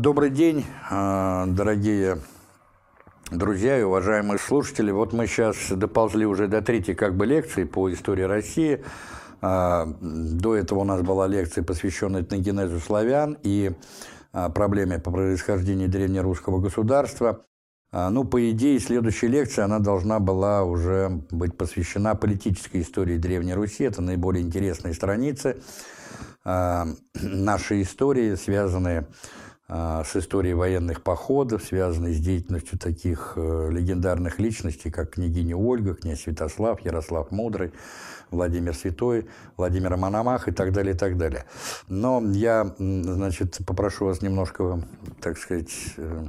Добрый день, а, дорогие друзья и уважаемые слушатели. Вот мы сейчас доползли уже до третьей как бы лекции по истории России. А, до этого у нас была лекция, посвященная этногенезу славян и а, проблеме по происхождению древнерусского государства. Ну, по идее, следующая лекция, она должна была уже быть посвящена политической истории Древней Руси. Это наиболее интересные страницы нашей истории, связанные а, с историей военных походов, связанной с деятельностью таких э, легендарных личностей, как княгиня Ольга, князь Святослав, Ярослав Мудрый, Владимир Святой, Владимир Мономах и так далее, и так далее. Но я, значит, попрошу вас немножко, так сказать, э,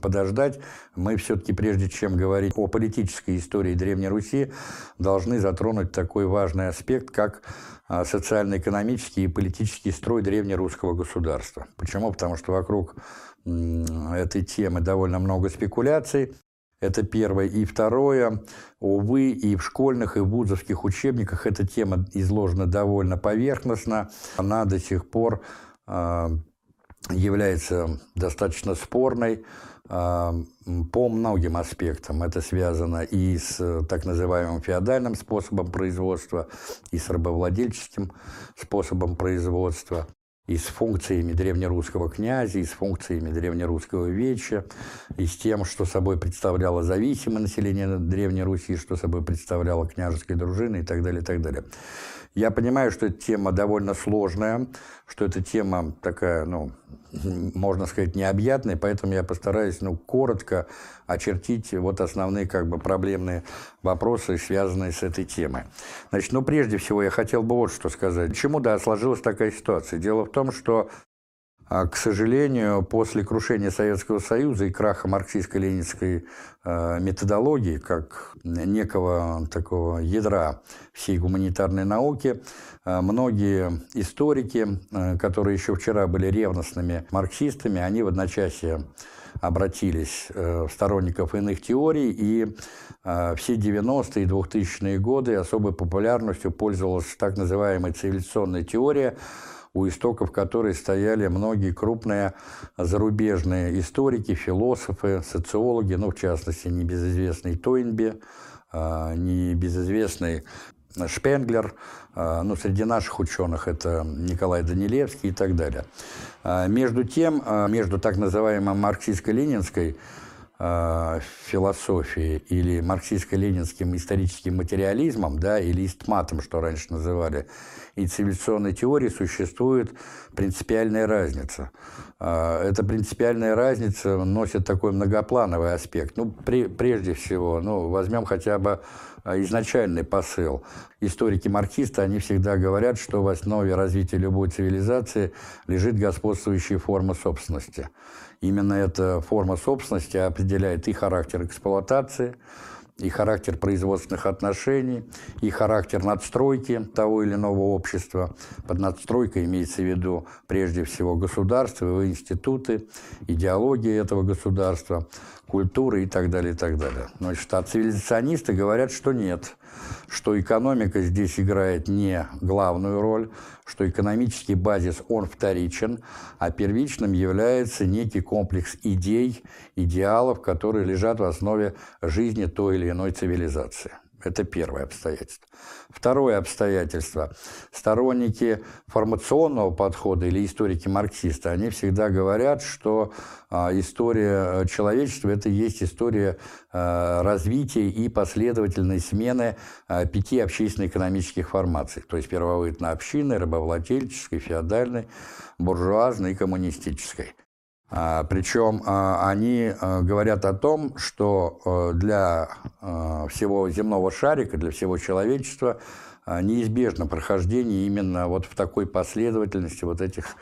подождать. Мы все-таки, прежде чем говорить о политической истории Древней Руси, должны затронуть такой важный аспект, как а, социально-экономический и политический строй древнерусского государства. Почему? Потому что вокруг этой темы довольно много спекуляций. Это первое. И второе, увы, и в школьных, и в вузовских учебниках эта тема изложена довольно поверхностно. Она до сих пор а, является достаточно спорной. А, по многим аспектам. Это связано и с э, так называемым феодальным способом производства, и с рабовладельческим способом производства, и с функциями древнерусского князя, и с функциями древнерусского веча, и с тем, что собой представляло зависимое население Древней Руси, что собой представляла княжеская дружина и так далее, и так далее. Я понимаю, что эта тема довольно сложная, что эта тема такая, ну, можно сказать, необъятная, поэтому я постараюсь, ну, коротко очертить вот основные, как бы, проблемные вопросы, связанные с этой темой. Значит, ну, прежде всего, я хотел бы вот что сказать. Почему, да, сложилась такая ситуация? Дело в том, что к сожалению, после крушения Советского Союза и краха марксистско-ленинской а, методологии, как некого такого ядра всей гуманитарной науки, а, многие историки, которые еще вчера были ревностными марксистами, они в одночасье обратились в сторонников иных теорий, и все 90-е и 2000-е годы особой популярностью пользовалась так называемая цивилизационная теория – у истоков которой стояли многие крупные зарубежные историки, философы, социологи, ну, в частности, небезызвестный Тойнби, а, небезызвестный Шпенглер, а, ну, среди наших ученых это Николай Данилевский и так далее. А, между тем, между так называемой марксистско-ленинской философией или марксистско-ленинским историческим материализмом, да, или истматом, что раньше называли, и цивилизационной теории существует принципиальная разница. А, эта принципиальная разница носит такой многоплановый аспект. Ну, при, прежде всего, ну, возьмем хотя бы а, изначальный посыл. Историки-марксисты, они всегда говорят, что в основе развития любой цивилизации лежит господствующая форма собственности. Именно эта форма собственности определяет и характер эксплуатации, и характер производственных отношений, и характер надстройки того или иного общества. Под надстройкой имеется в виду прежде всего государство, его институты, идеология этого государства, культуры и так далее, и так далее. Значит, а цивилизационисты говорят, что нет, что экономика здесь играет не главную роль, что экономический базис, он вторичен, а первичным является некий комплекс идей, идеалов, которые лежат в основе жизни той или иной цивилизации. Это первое обстоятельство. Второе обстоятельство. Сторонники формационного подхода или историки-марксисты, они всегда говорят, что а, история человечества – это есть история а, развития и последовательной смены а, пяти общественно-экономических формаций. То есть первобытно-общинной, рабовладельческой, феодальной, буржуазной и коммунистической. А, Причем а, они а, говорят о том, что для всего земного шарика, для всего человечества неизбежно прохождение именно вот в такой последовательности вот этих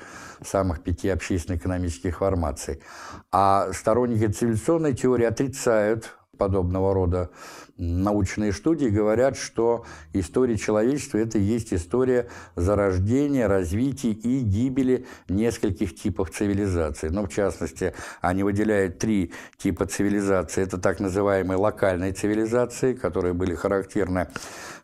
самых пяти общественно-экономических формаций. А сторонники цивилизационной теории отрицают подобного рода научные студии говорят, что история человечества – это и есть история зарождения, развития и гибели нескольких типов цивилизаций. Ну, в частности, они выделяют три типа цивилизации. Это так называемые локальные цивилизации, которые были характерны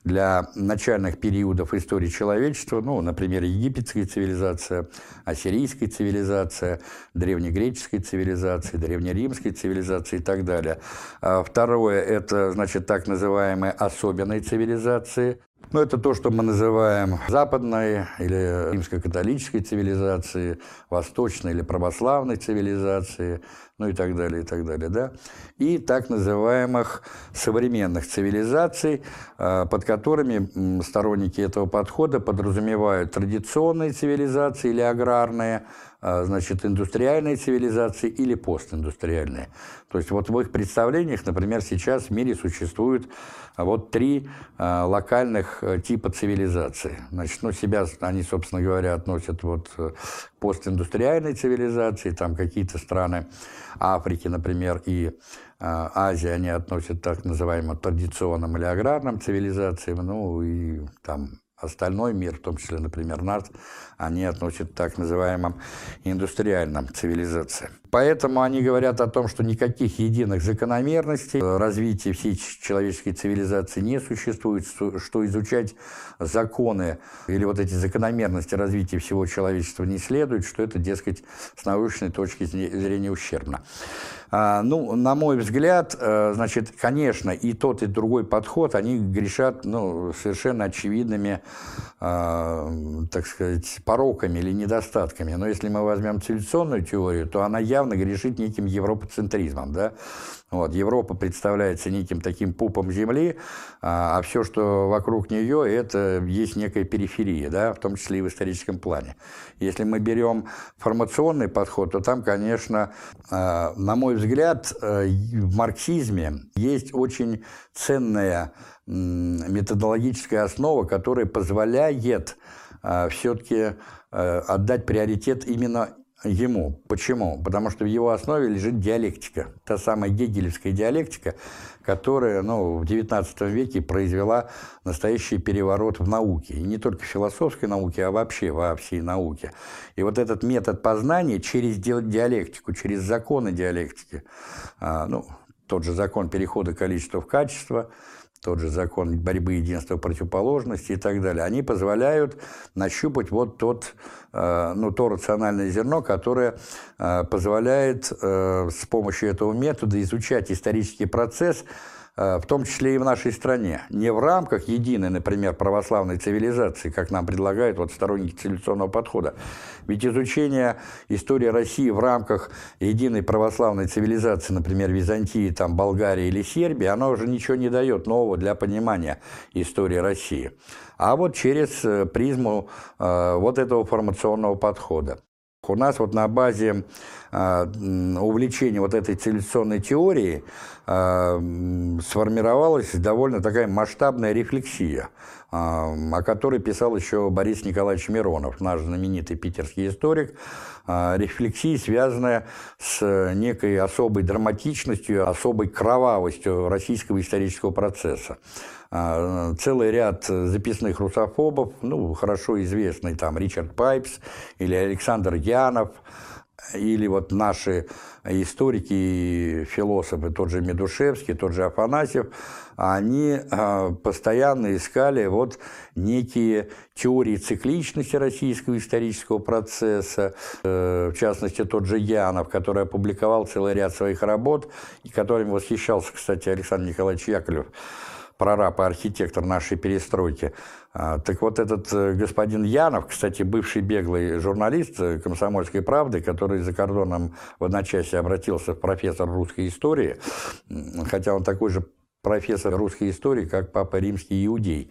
для начальных периодов истории человечества, ну, например, египетская цивилизация, ассирийская цивилизация, древнегреческая цивилизация, древнеримская цивилизация и так далее. А второе – это, значит, так называемые особенные цивилизации, ну, это то, что мы называем западной или римско-католической цивилизацией, восточной или православной цивилизацией, ну и так далее, и так далее, да. И так называемых современных цивилизаций, а, под которыми сторонники этого подхода подразумевают традиционные цивилизации или аграрные, значит, индустриальные цивилизации или постиндустриальные. То есть вот в их представлениях, например, сейчас в мире существует вот три э, локальных э, типа цивилизации. Значит, ну, себя они, собственно говоря, относят вот к постиндустриальной цивилизации, там какие-то страны Африки, например, и э, Азии они относят так называемым традиционным или аграрным цивилизациям, ну и там остальной мир, в том числе, например, нас, они относят к так называемым индустриальным цивилизациям. Поэтому они говорят о том, что никаких единых закономерностей развития всей человеческой цивилизации не существует, что изучать законы или вот эти закономерности развития всего человечества не следует, что это, дескать, с научной точки зрения ущербно. А, ну, на мой взгляд, э, значит, конечно, и тот, и другой подход, они грешат ну, совершенно очевидными, а, так сказать, пороками или недостатками. Но если мы возьмем цивилизационную теорию, то она явно грешит неким европоцентризмом. Да? Вот, Европа представляется неким таким пупом Земли, а, а все, что вокруг нее, это есть некая периферия, да, в том числе и в историческом плане. Если мы берем формационный подход, то там, конечно, а, на мой взгляд, э, в марксизме есть очень ценная методологическая основа, которая позволяет все-таки э, отдать приоритет именно ему. Почему? Потому что в его основе лежит диалектика. Та самая гегелевская диалектика, которая ну, в XIX веке произвела настоящий переворот в науке. И не только в философской науке, а вообще во всей науке. И вот этот метод познания через диалектику, через законы диалектики, а, ну, тот же закон перехода количества в качество – тот же закон борьбы единства противоположности и так далее, они позволяют нащупать вот тот, э, ну, то рациональное зерно, которое э, позволяет э, с помощью этого метода изучать исторический процесс, в том числе и в нашей стране. Не в рамках единой, например, православной цивилизации, как нам предлагают вот сторонники цивилизационного подхода. Ведь изучение истории России в рамках единой православной цивилизации, например, Византии, там, Болгарии или Сербии, оно уже ничего не дает нового для понимания истории России. А вот через э, призму э, вот этого формационного подхода. У нас вот на базе э, увлечения вот этой цивилизационной теории э, сформировалась довольно такая масштабная рефлексия, э, о которой писал еще Борис Николаевич Миронов, наш знаменитый питерский историк, э, рефлексия, связанная с некой особой драматичностью, особой кровавостью российского исторического процесса. А, целый ряд записных русофобов, ну, хорошо известный там Ричард Пайпс или Александр Янов, или вот наши историки и философы, тот же Медушевский, тот же Афанасьев, они а, постоянно искали вот некие теории цикличности российского исторического процесса, э, в частности, тот же Янов, который опубликовал целый ряд своих работ, и которыми восхищался, кстати, Александр Николаевич Яковлев, прораб и архитектор нашей перестройки. А, так вот этот э, господин Янов, кстати, бывший беглый журналист э, «Комсомольской правды», который за кордоном в одночасье обратился в профессор русской истории, хотя он такой же профессор русской истории, как папа римский иудей.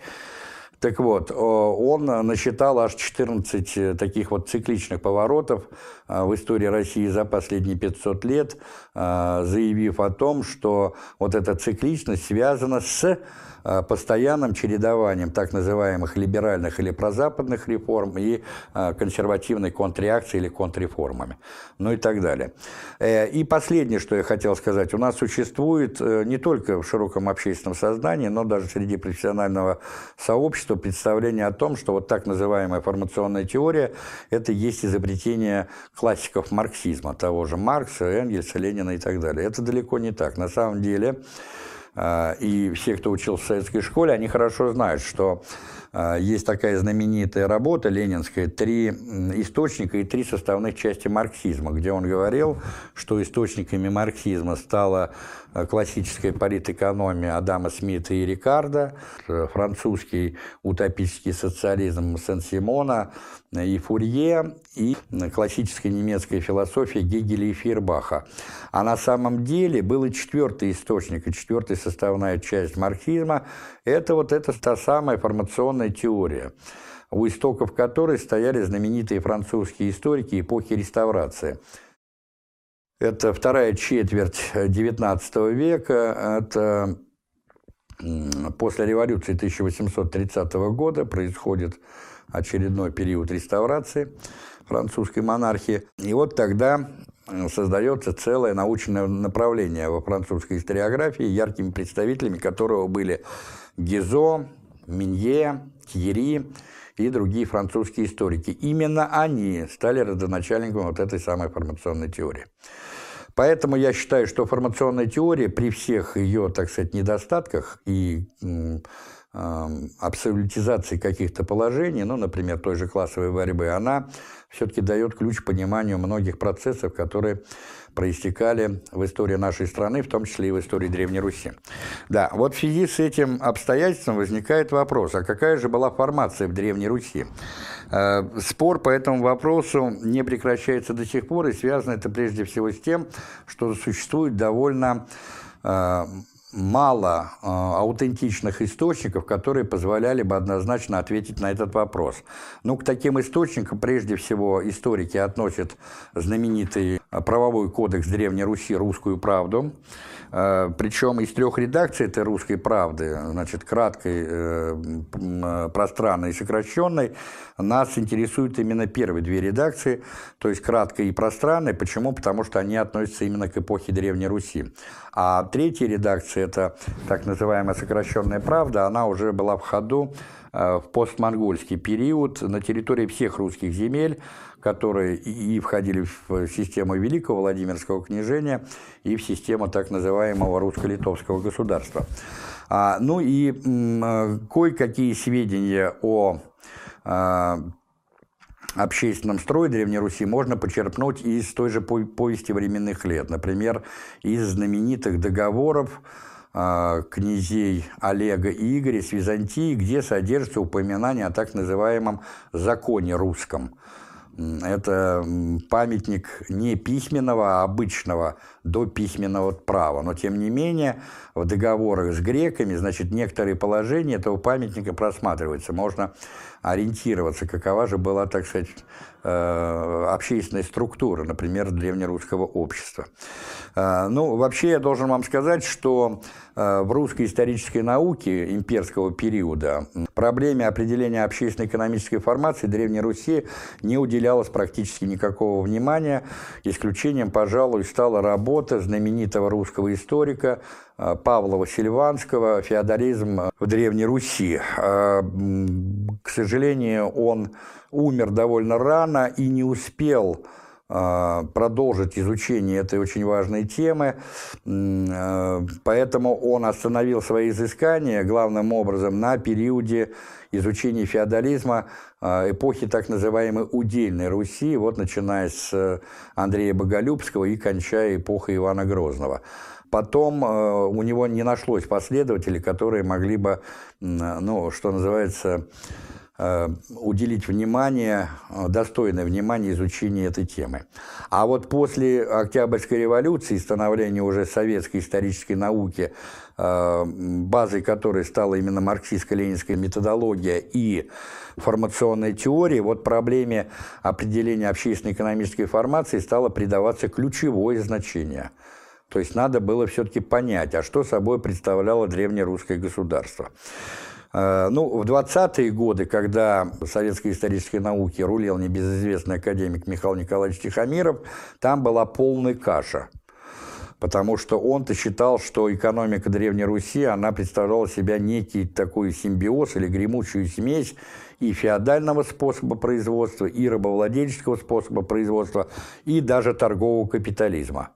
Так вот, он насчитал аж 14 э, таких вот цикличных поворотов э, в истории России за последние 500 лет, э, заявив о том, что вот эта цикличность связана с Э, постоянным чередованием так называемых либеральных или прозападных реформ и э, консервативной контрреакции или контрреформами, ну и так далее. Э, и последнее, что я хотел сказать, у нас существует не только в широком общественном сознании, но даже среди профессионального сообщества представление о том, что вот так называемая формационная теория – это есть изобретение классиков марксизма, того же Маркса, Энгельса, Ленина и так далее. Это далеко не так. На самом деле и все, кто учился в советской школе, они хорошо знают, что а, есть такая знаменитая работа ленинская «Три источника и три составных части марксизма», где он говорил, что источниками марксизма стала а, классическая политэкономия Адама Смита и Рикардо, французский утопический социализм Сен-Симона и Фурье, и классическая немецкая философия Гегеля и Фейербаха. А на самом деле был и четвертый источник, и четвертая составная часть марксизма – это вот эта та самая формационная теория, у истоков которой стояли знаменитые французские историки эпохи реставрации. Это вторая четверть XIX века, это после революции 1830 года происходит очередной период реставрации французской монархии. И вот тогда создается целое научное направление во французской историографии, яркими представителями которого были Гизо, Минье, Тьери и другие французские историки. Именно они стали родоначальниками вот этой самой формационной теории. Поэтому я считаю, что формационная теория при всех ее, так сказать, недостатках и абсолютизации каких-то положений, ну, например, той же классовой борьбы, она все-таки дает ключ к пониманию многих процессов, которые проистекали в истории нашей страны, в том числе и в истории Древней Руси. Да, вот в связи с этим обстоятельством возникает вопрос, а какая же была формация в Древней Руси? Э, спор по этому вопросу не прекращается до сих пор, и связано это прежде всего с тем, что существует довольно э, мало э, аутентичных источников, которые позволяли бы однозначно ответить на этот вопрос. Ну, к таким источникам прежде всего историки относят знаменитый правовой кодекс Древней Руси «Русскую правду», э, причем из трех редакций этой «Русской правды», значит, краткой, э, пространной и сокращенной, нас интересуют именно первые две редакции, то есть краткой и пространной. Почему? Потому что они относятся именно к эпохе Древней Руси. А третья редакция, это так называемая сокращенная правда, она уже была в ходу э, в постмонгольский период на территории всех русских земель, которые и входили в систему Великого Владимирского княжения, и в систему так называемого русско-литовского государства. А, ну и э, кое-какие сведения о а, общественном строе Древней Руси можно почерпнуть из той же повести временных лет. Например, из знаменитых договоров э, князей Олега и Игоря с Византией, где содержится упоминание о так называемом «законе русском». Это памятник не письменного, а обычного до письменного права. Но, тем не менее, в договорах с греками, значит, некоторые положения этого памятника просматриваются. Можно ориентироваться, какова же была, так сказать, э, общественная структура, например, древнерусского общества. Э, ну, вообще я должен вам сказать, что в русской исторической науке имперского периода проблеме определения общественно-экономической формации Древней Руси не уделялось практически никакого внимания. Исключением, пожалуй, стала работа знаменитого русского историка Э, Павла Васильеванского «Феодализм в Древней Руси». Э, к сожалению, он умер довольно рано и не успел э, продолжить изучение этой очень важной темы, поэтому он остановил свои изыскания главным образом на периоде изучения феодализма эпохи так называемой удельной Руси, вот начиная с Андрея Боголюбского и кончая эпохой Ивана Грозного. Потом э, у него не нашлось последователей, которые могли бы, ну, что называется, уделить внимание, достойное внимание изучению этой темы. А вот после Октябрьской революции, становления уже советской исторической науки, базой которой стала именно марксистско-ленинская методология и формационной теории, вот проблеме определения общественно-экономической формации стало придаваться ключевое значение – то есть надо было все-таки понять, а что собой представляло древнерусское государство. Э, ну, в 20-е годы, когда советской исторической науки рулил небезызвестный академик Михаил Николаевич Тихомиров, там была полная каша. Потому что он-то считал, что экономика Древней Руси, она представляла себя некий такой симбиоз или гремучую смесь и феодального способа производства, и рабовладельческого способа производства, и даже торгового капитализма.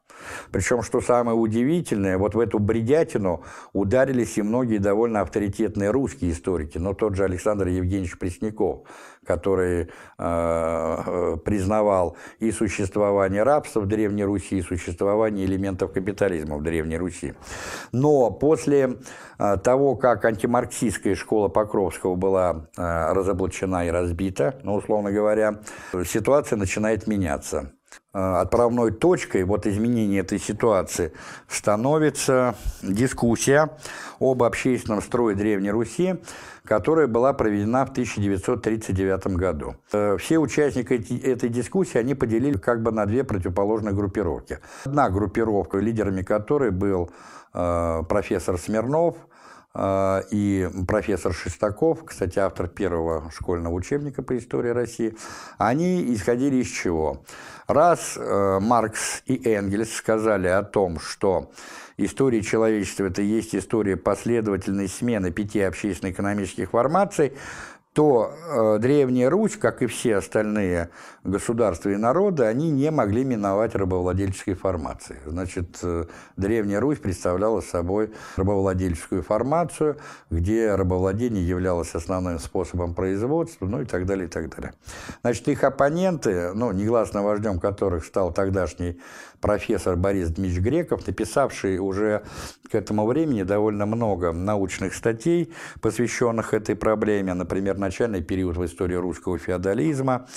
Причем, что самое удивительное, вот в эту бредятину ударились и многие довольно авторитетные русские историки, но тот же Александр Евгеньевич Пресняков, который э, э, признавал и существование рабства в Древней Руси, и существование элементов капитализма в Древней Руси. Но после э, того, как антимарксистская школа Покровского была э, разоблачена и разбита, ну, условно говоря, ситуация начинает меняться. Э, отправной точкой вот изменения этой ситуации становится дискуссия об общественном строе Древней Руси, которая была проведена в 1939 году. Э, все участники этой дискуссии, они поделили как бы на две противоположные группировки. Одна группировка, лидерами которой был э, профессор Смирнов – и профессор Шестаков, кстати, автор первого школьного учебника по истории России, они исходили из чего? Раз э, Маркс и Энгельс сказали о том, что история человечества – это есть история последовательной смены пяти общественно-экономических формаций, то э, Древняя Русь, как и все остальные государства и народы, они не могли миновать рабовладельческой формации. Значит, э, Древняя Русь представляла собой рабовладельческую формацию, где рабовладение являлось основным способом производства, ну и так далее, и так далее. Значит, их оппоненты, ну, негласно вождем которых стал тогдашний профессор Борис Дмитриевич Греков, написавший уже к этому времени довольно много научных статей, посвященных этой проблеме, например, начальный период в истории русского феодализма,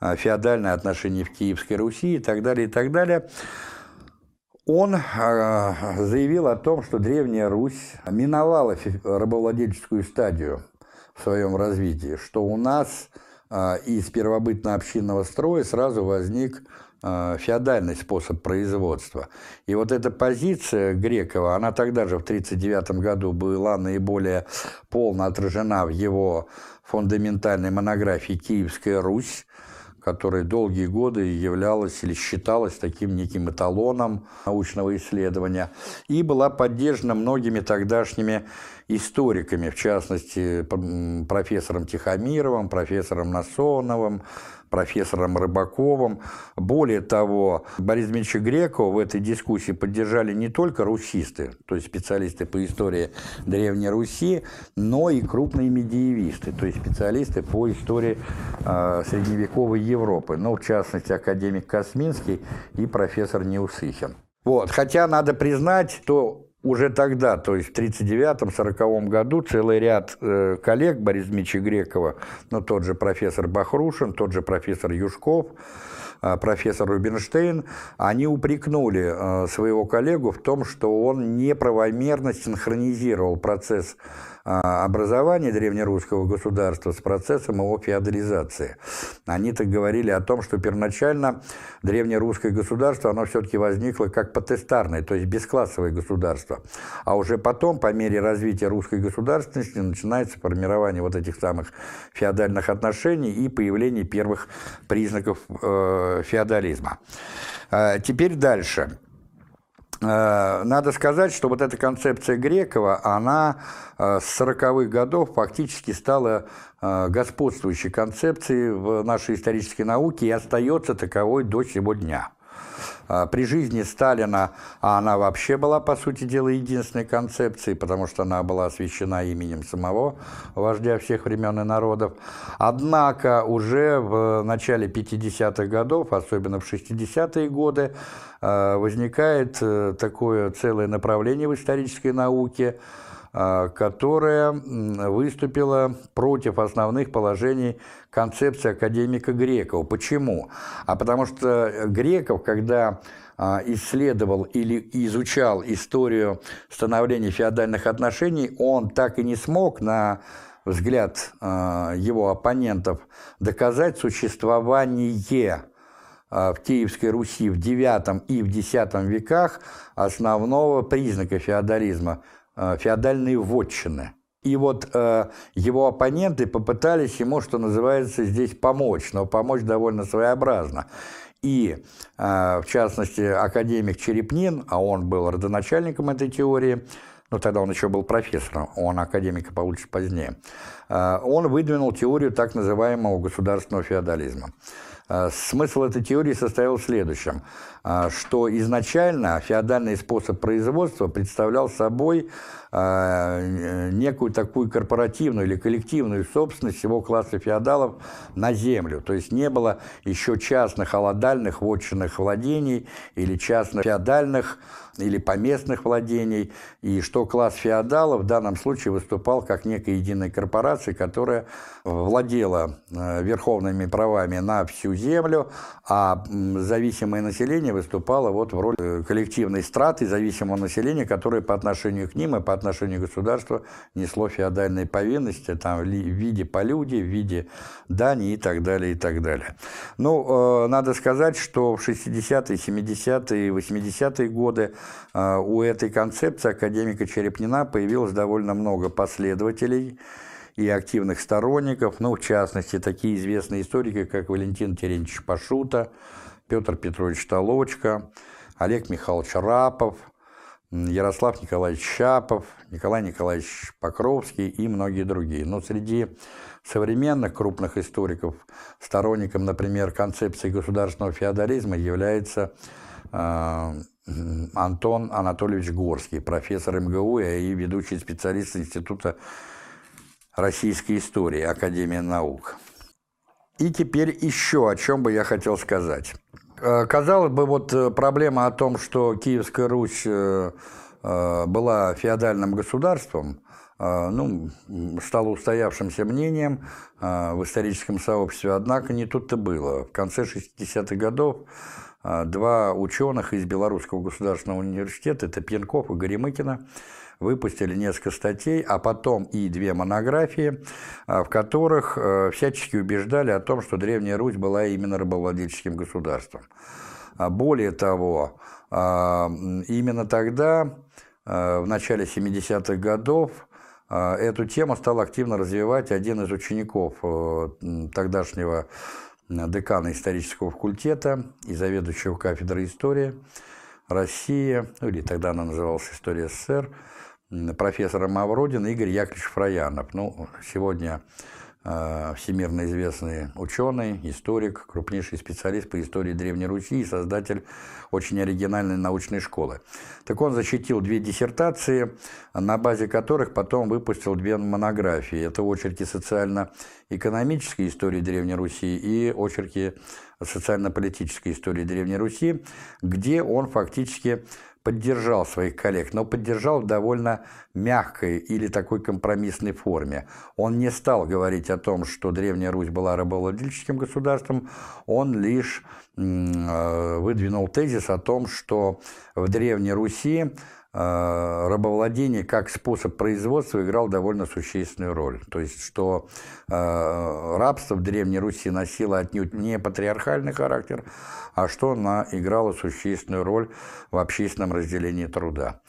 а, феодальное отношение в Киевской Руси и так далее, и так далее. Он а, заявил о том, что Древняя Русь миновала рабовладельческую стадию в своем развитии, что у нас а, из первобытно-общинного строя сразу возник Э, феодальный способ производства. И вот эта позиция Грекова, она тогда же в 1939 году была наиболее полно отражена в его фундаментальной монографии «Киевская Русь», которая долгие годы являлась или считалась таким неким эталоном научного исследования, и была поддержана многими тогдашними историками, в частности, профессором Тихомировым, профессором Насоновым, профессором Рыбаковым. Более того, Борис Дмитриевича Грекова в этой дискуссии поддержали не только русисты, то есть специалисты по истории Древней Руси, но и крупные медиевисты, то есть специалисты по истории э, средневековой Европы, ну, в частности, академик Косминский и профессор Неусыхин. Вот. Хотя надо признать, что уже тогда, то есть в 1939-1940 году, целый ряд э, коллег Бориса Дмитриевича Грекова, ну, тот же профессор Бахрушин, тот же профессор Юшков, э, профессор Рубинштейн, они упрекнули э, своего коллегу в том, что он неправомерно синхронизировал процесс образования древнерусского государства с процессом его феодализации. Они так говорили о том, что первоначально древнерусское государство, оно все-таки возникло как потестарное, то есть бесклассовое государство. А уже потом, по мере развития русской государственности, начинается формирование вот этих самых феодальных отношений и появление первых признаков э, феодализма. Э, теперь дальше. Э, надо сказать, что вот эта концепция Грекова, она э, с 40-х годов фактически стала э, господствующей концепцией в нашей исторической науке и остается таковой до сего дня. А, при жизни Сталина а она вообще была, по сути дела, единственной концепцией, потому что она была освящена именем самого вождя всех времен и народов. Однако уже в начале 50-х годов, особенно в 60-е годы, а, возникает э, такое целое направление в исторической науке, которая выступила против основных положений концепции академика Грекова. Почему? А потому что Греков, когда исследовал или изучал историю становления феодальных отношений, он так и не смог на взгляд его оппонентов доказать существование в Киевской Руси в IX и в X веках основного признака феодализма э, – феодальные вотчины. И вот э, его оппоненты попытались ему, что называется, здесь помочь, но помочь довольно своеобразно. И, э, в частности, академик Черепнин, а он был родоначальником этой теории, ну, тогда он еще был профессором, он академика получит позднее, э, он выдвинул теорию так называемого государственного феодализма. Э, смысл этой теории состоял в следующем, э, что изначально феодальный способ производства представлял собой э, некую такую корпоративную или коллективную собственность всего класса феодалов на землю. То есть не было еще частных холодальных вотчинных владений или частных феодальных или поместных владений, и что класс феодалов в данном случае выступал как некая единая корпорация, которая владела верховными правами на всю землю, а зависимое население выступало вот в роли э, коллективной страты зависимого населения, которое по отношению к ним и по отношению к государству несло феодальные повинности там, в виде полюдий, в виде дани и так далее, и так далее. Ну, э, надо сказать, что в 60-е, 70-е, 80-е годы э, у этой концепции академика Черепнина появилось довольно много последователей, и активных сторонников, ну, в частности, такие известные историки, как Валентин Терентьевич Пашута, Петр Петрович Толочка, Олег Михайлович Рапов, Ярослав Николаевич Щапов, Николай Николаевич Покровский и многие другие. Но среди современных крупных историков сторонником, например, концепции государственного феодализма является э, Антон Анатольевич Горский, профессор МГУ и ведущий специалист Института российской истории, Академия наук. И теперь еще о чем бы я хотел сказать. Э, казалось бы, вот э, проблема о том, что Киевская Русь э, была феодальным государством, ну, стало устоявшимся мнением в историческом сообществе, однако не тут-то было. В конце 60-х годов два ученых из Белорусского государственного университета, это Пьянков и Горемыкина, выпустили несколько статей, а потом и две монографии, а, в которых э, всячески убеждали о том, что Древняя Русь была именно рабовладельческим государством. А более того, а, именно тогда, в начале 70-х годов, эту тему стал активно развивать один из учеников э, тогдашнего декана исторического факультета и заведующего кафедрой истории России, ну, или тогда она называлась «История СССР», профессора Мавродина Игорь Яковлевич Фраянов. Ну, сегодня всемирно известный ученый, историк, крупнейший специалист по истории Древней Руси и создатель очень оригинальной научной школы. Так он защитил две диссертации, на базе которых потом выпустил две монографии. Это очерки социально-экономической истории Древней Руси и очерки социально-политической истории Древней Руси, где он фактически поддержал своих коллег, но поддержал в довольно мягкой или такой компромиссной форме. Он не стал говорить о том, что Древняя Русь была рабовладельческим государством, он лишь э, выдвинул тезис о том, что в Древней Руси рабовладение как способ производства играл довольно существенную роль. То есть, что э, рабство в Древней Руси носило отнюдь не патриархальный характер, а что оно играло существенную роль в общественном разделении труда.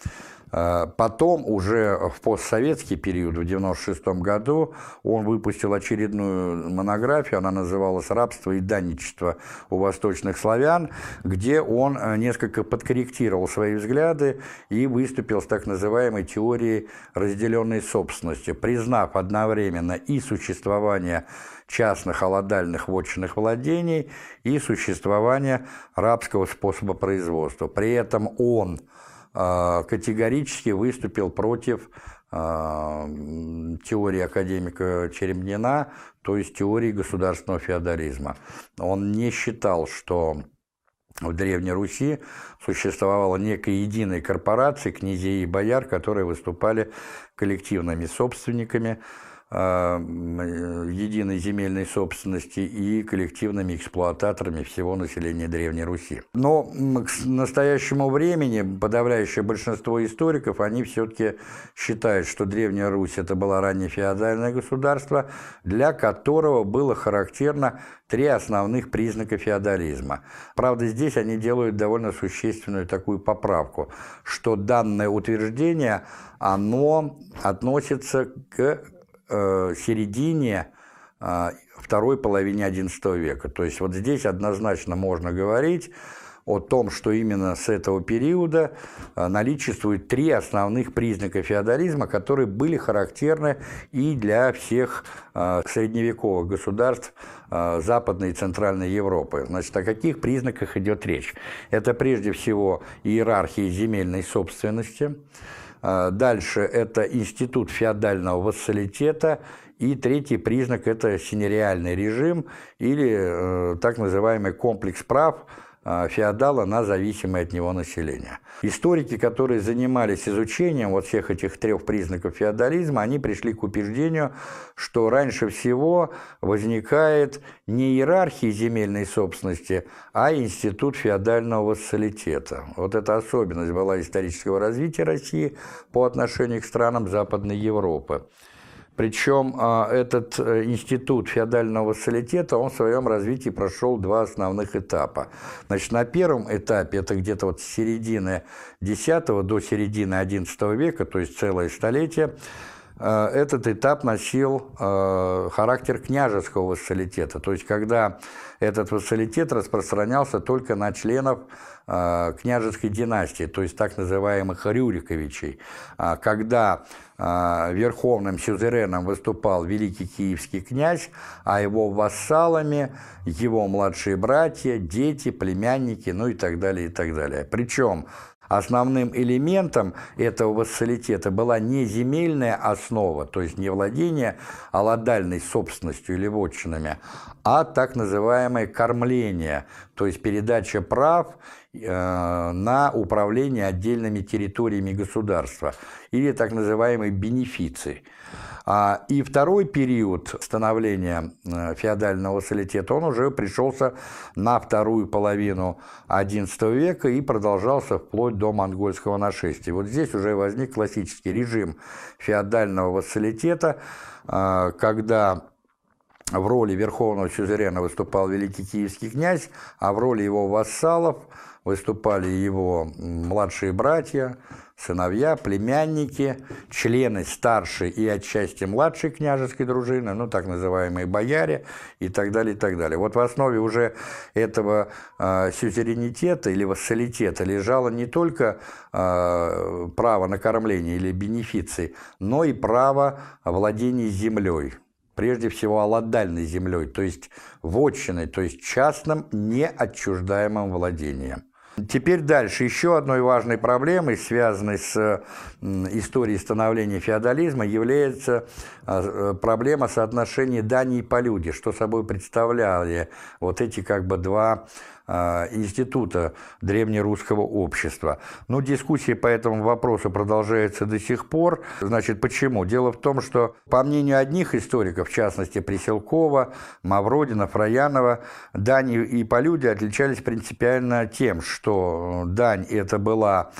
Э, потом, уже в постсоветский период, в 1996 году, он выпустил очередную монографию, она называлась «Рабство и данничество у восточных славян», где он э, несколько подкорректировал свои взгляды и выступил с так называемой теорией разделенной собственности, признав одновременно и существование частных холодальных вотчинных владений и существование рабского способа производства. При этом он – а, категорически выступил против а, теории академика Черемнина, то есть теории государственного феодализма. Он не считал, что в Древней Руси существовала некая единая корпорация князей и бояр, которые выступали коллективными собственниками единой земельной собственности и коллективными эксплуататорами всего населения Древней Руси. Но к настоящему времени подавляющее большинство историков, они все-таки считают, что Древняя Русь это было раннее феодальное государство, для которого было характерно три основных признака феодализма. Правда, здесь они делают довольно существенную такую поправку, что данное утверждение, оно относится к э, середине э, второй половине XI века. То есть вот здесь однозначно можно говорить о том, что именно с этого периода э, наличествуют три основных признака феодализма, которые были характерны и для всех э, средневековых государств э, Западной и Центральной Европы. Значит, о каких признаках идет речь? Это прежде всего иерархия земельной собственности, а, дальше это институт феодального вассалитета. И третий признак – это синериальный режим или э, так называемый комплекс прав – а, феодала на зависимое от него население. Историки, которые занимались изучением вот всех этих трех признаков феодализма, они пришли к убеждению, что раньше всего возникает не иерархия земельной собственности, а институт феодального вассалитета. Вот эта особенность была исторического развития России по отношению к странам Западной Европы. Причем а, этот э, институт феодального вассалитета, он в своем развитии прошел два основных этапа. Значит, на первом этапе, это где-то вот с середины X до середины XI века, то есть целое столетие, этот этап носил э, характер княжеского вассалитета, то есть когда этот вассалитет распространялся только на членов княжеской династии, то есть так называемых Рюриковичей, а когда верховным сюзереном выступал великий киевский князь, а его вассалами его младшие братья, дети, племянники, ну и так далее, и так далее. Причем Основным элементом этого вассалитета была не земельная основа, то есть не владение аладальной собственностью или вотчинами, а так называемое кормление, то есть передача прав Э, на управление отдельными территориями государства или так называемые бенефиции. А, и второй период становления э, феодального солитета, он уже пришелся на вторую половину XI века и продолжался вплоть до монгольского нашествия. Вот здесь уже возник классический режим феодального вассалитета, э, когда в роли верховного сюзерена выступал великий киевский князь, а в роли его вассалов – выступали его младшие братья, сыновья, племянники, члены старшей и отчасти младшей княжеской дружины, ну, так называемые бояре и так далее, и так далее. Вот в основе уже этого э, сюзеренитета или вассалитета лежало не только э, право на кормление или бенефиции, но и право владения землей, прежде всего алладальной землей, то есть вотчиной, то есть частным неотчуждаемым владением. Теперь дальше. Еще одной важной проблемой, связанной с историей становления феодализма, является а, э, проблема соотношения дани и полюди, что собой представляли вот эти как бы два института древнерусского общества. Но дискуссия по этому вопросу продолжается до сих пор. Значит, почему? Дело в том, что, по мнению одних историков, в частности Приселкова, Мавродина, Фраянова, дань и полюди отличались принципиально тем, что дань это была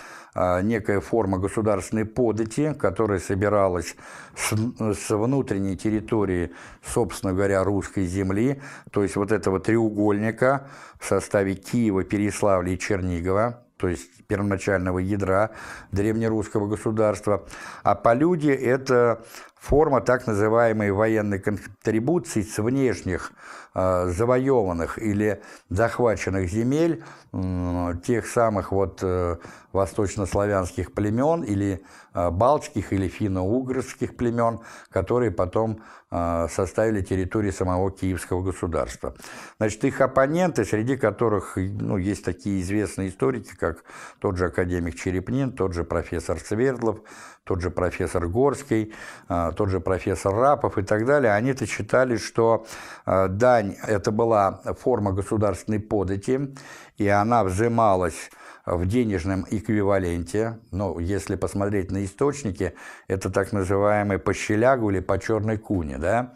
некая форма государственной подати, которая собиралась с, с внутренней территории, собственно говоря, русской земли, то есть вот этого треугольника в составе Киева, Переславля и Чернигова, то есть первоначального ядра древнерусского государства. А полюди – это форма так называемой военной контрибуции с внешних э, завоеванных или захваченных земель тех самых вот э, восточнославянских племен или э, балтских или финно-угорских племен, которые потом э, составили территорию самого Киевского государства. Значит, их оппоненты, среди которых ну, есть такие известные историки, как тот же академик Черепнин, тот же профессор Свердлов, тот же профессор Горский, тот же профессор Рапов и так далее, они-то считали, что дань – это была форма государственной подати, и она взималась в денежном эквиваленте, ну, если посмотреть на источники, это так называемый по щелягу или по черной куне, да,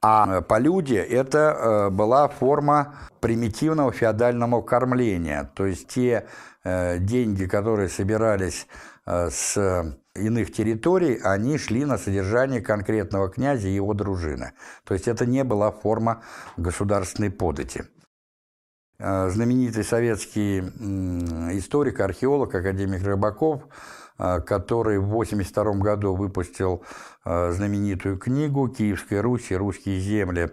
а по люди это э, была форма примитивного феодального кормления, то есть те э, деньги, которые собирались э, с иных территорий, они шли на содержание конкретного князя и его дружины. То есть это не была форма государственной подати. Э, знаменитый советский историк, археолог, академик Рыбаков, э, который в 1982 году выпустил э, знаменитую книгу «Киевская Русь и русские земли»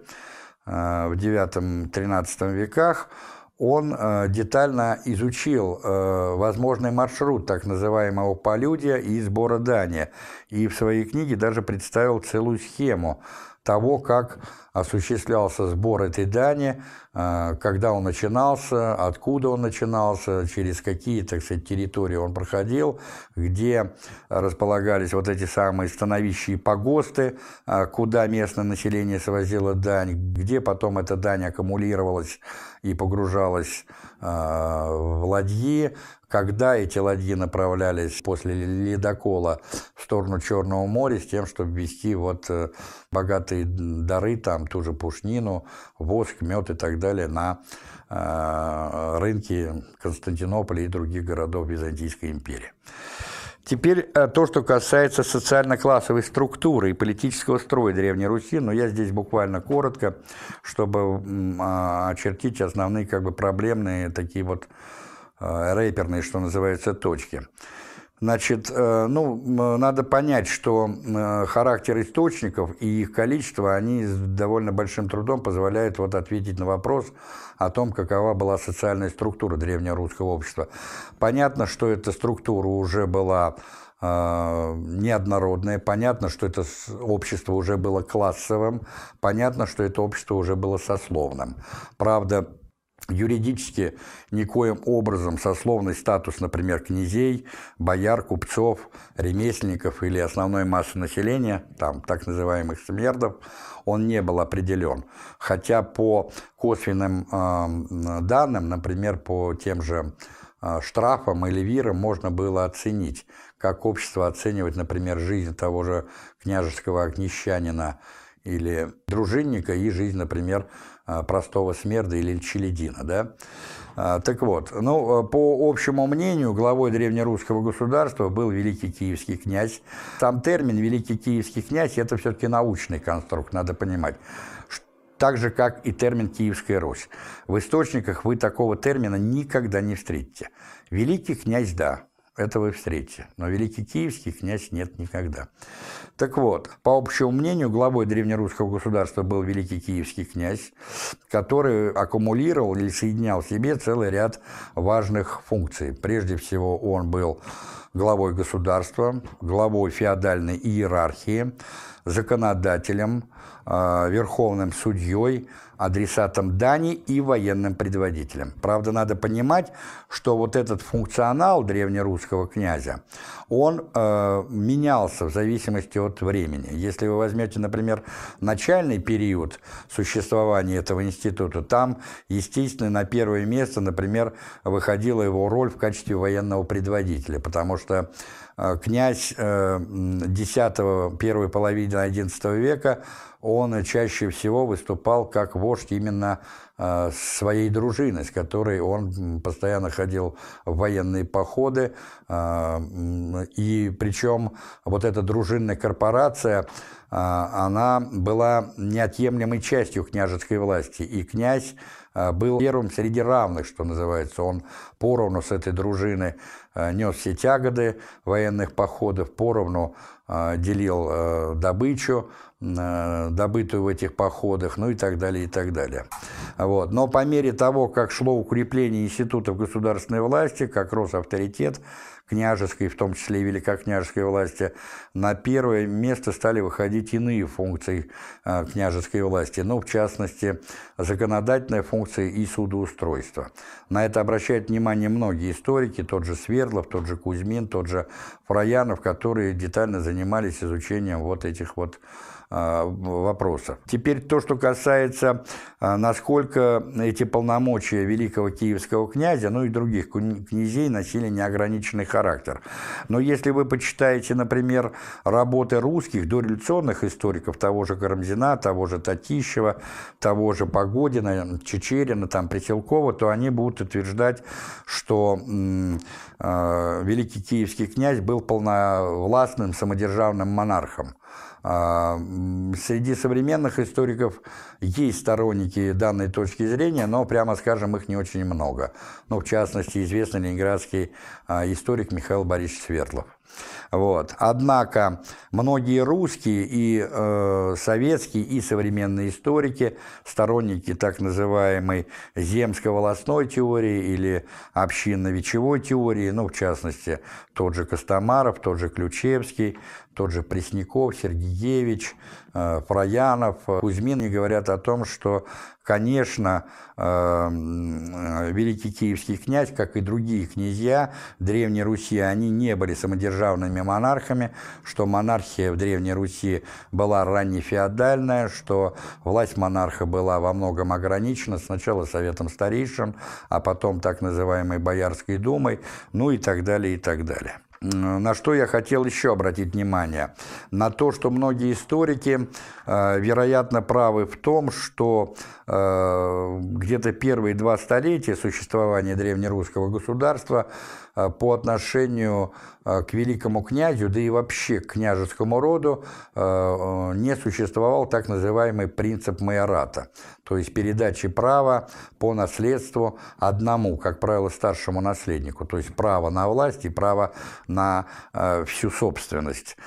в IX-XIII веках, он детально изучил возможный маршрут так называемого полюдия и сбора дани, и в своей книге даже представил целую схему того, как осуществлялся сбор этой дани, э, когда он начинался, откуда он начинался, через какие, так сказать, территории он проходил, где располагались вот эти самые становищие погосты, э, куда местное население свозило дань, где потом эта дань аккумулировалась и погружалась э, в ладьи, когда эти ладьи направлялись после ледокола в сторону Черного моря с тем, чтобы вести вот э, богатые дары, там ту же пушнину, воск, мед и так далее на э, рынки Константинополя и других городов Византийской империи. Теперь э, то, что касается социально-классовой структуры и политического строя Древней Руси, но я здесь буквально коротко, чтобы а, очертить основные как бы проблемные такие вот рэперные, что называется, точки. Значит, э, ну, надо понять, что э, характер источников и их количество, они с довольно большим трудом позволяют вот ответить на вопрос о том, какова была социальная структура древнерусского общества. Понятно, что эта структура уже была неоднородное. Понятно, что это общество уже было классовым. Понятно, что это общество уже было сословным. Правда, юридически никоим образом сословный статус, например, князей, бояр, купцов, ремесленников или основной массы населения, там так называемых смердов, он не был определен. Хотя по косвенным э, данным, например, по тем же э, штрафам или вирам можно было оценить, как общество оценивает, например, жизнь того же княжеского огнещанина или дружинника и жизнь, например, простого смерда или челядина, да. А, так вот, ну, по общему мнению, главой древнерусского государства был великий киевский князь. Сам термин «великий киевский князь» – это все-таки научный конструкт, надо понимать. Так же, как и термин «Киевская Русь». В источниках вы такого термина никогда не встретите. Великий князь – да, это вы встретите. Но великий киевский князь нет никогда. Так вот, по общему мнению, главой древнерусского государства был великий киевский князь, который аккумулировал или соединял в себе целый ряд важных функций. Прежде всего, он был главой государства, главой феодальной иерархии, законодателем, а, верховным судьей, адресатом дани и военным предводителем. Правда, надо понимать, что вот этот функционал древнерусского князя, он э, менялся в зависимости от времени. Если вы возьмете, например, начальный период существования этого института, там, естественно, на первое место, например, выходила его роль в качестве военного предводителя, потому что князь э, 10 первой половины XI века он чаще всего выступал как вождь именно э, своей дружины, с которой он постоянно ходил в военные походы. Э, и причем вот эта дружинная корпорация, э, она была неотъемлемой частью княжеской власти. И князь был первым среди равных, что называется. Он поровну с этой дружины нес все тяготы военных походов, поровну делил добычу, добытую в этих походах, ну и так далее, и так далее. Вот. Но по мере того, как шло укрепление институтов государственной власти, как рос авторитет княжеской, в том числе и великокняжеской власти, на первое место стали выходить иные функции э, княжеской власти, ну, в частности, законодательная функция и судоустройство. На это обращают внимание многие историки, тот же Свердлов, тот же Кузьмин, тот же Фраянов, которые детально занимались изучением вот этих вот а, вопросов. Теперь то, что касается, а, насколько эти полномочия великого киевского князя, ну и других князей носили неограниченный характер. Но если вы почитаете, например, работы русских дореволюционных историков, того же Карамзина, того же Татищева, того же Погодина, Чечерина, там, Преселкова, то они будут утверждать, что э, великий киевский князь был полновластным самодержавным монархом. А, среди современных историков есть сторонники данной точки зрения, но, прямо скажем, их не очень много. Ну, в частности, известный ленинградский а, историк Михаил Борисович Свердлов. Вот. Однако многие русские и э, советские, и современные историки, сторонники так называемой земско-волостной теории или общинно-вечевой теории, ну, в частности, тот же Костомаров, тот же Ключевский, тот же Пресняков, Сергеевич, э, Фраянов, Кузьмин говорят о том, что Конечно, э, великий киевский князь, как и другие князья Древней Руси, они не были самодержавными монархами, что монархия в Древней Руси была раннефеодальная, что власть монарха была во многом ограничена сначала Советом Старейшин, а потом так называемой Боярской думой, ну и так далее, и так далее. На что я хотел еще обратить внимание? На то, что многие историки, э, вероятно, правы в том, что э, где-то первые два столетия существования древнерусского государства по отношению э, к великому князю, да и вообще к княжескому роду, э, не существовал так называемый принцип майората, то есть передачи права по наследству одному, как правило, старшему наследнику, то есть право на власть и право на всю собственность.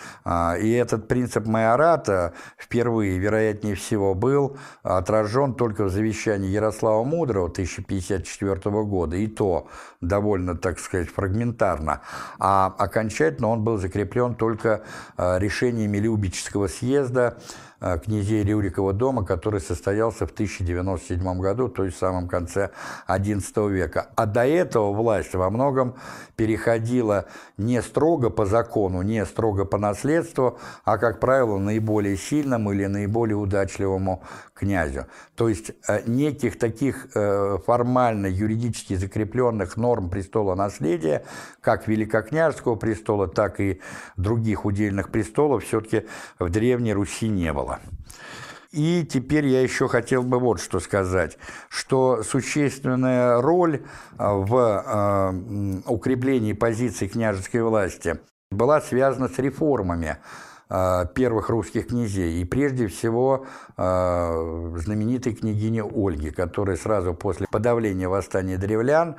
И этот принцип майората впервые, вероятнее всего, был отражен только в завещании Ярослава Мудрого 1054 года, и то довольно, так сказать, фрагментарно, а окончательно он был закреплен только э, решениями Любического съезда Э, князей Рюрикова дома, который состоялся в 1097 году, то есть в самом конце XI века. А до этого власть во многом переходила не строго по закону, не строго по наследству, а, как правило, наиболее сильному или наиболее удачливому князю. То есть э, неких таких э, формально юридически закрепленных норм престола наследия, как Великокняжеского престола, так и других удельных престолов, все-таки в Древней Руси не было. И теперь я еще хотел бы вот что сказать, что существенная роль а, в э, укреплении позиций княжеской власти была связана с реформами э, первых русских князей, и прежде всего э, знаменитой княгини Ольги, которая сразу после подавления восстания древлян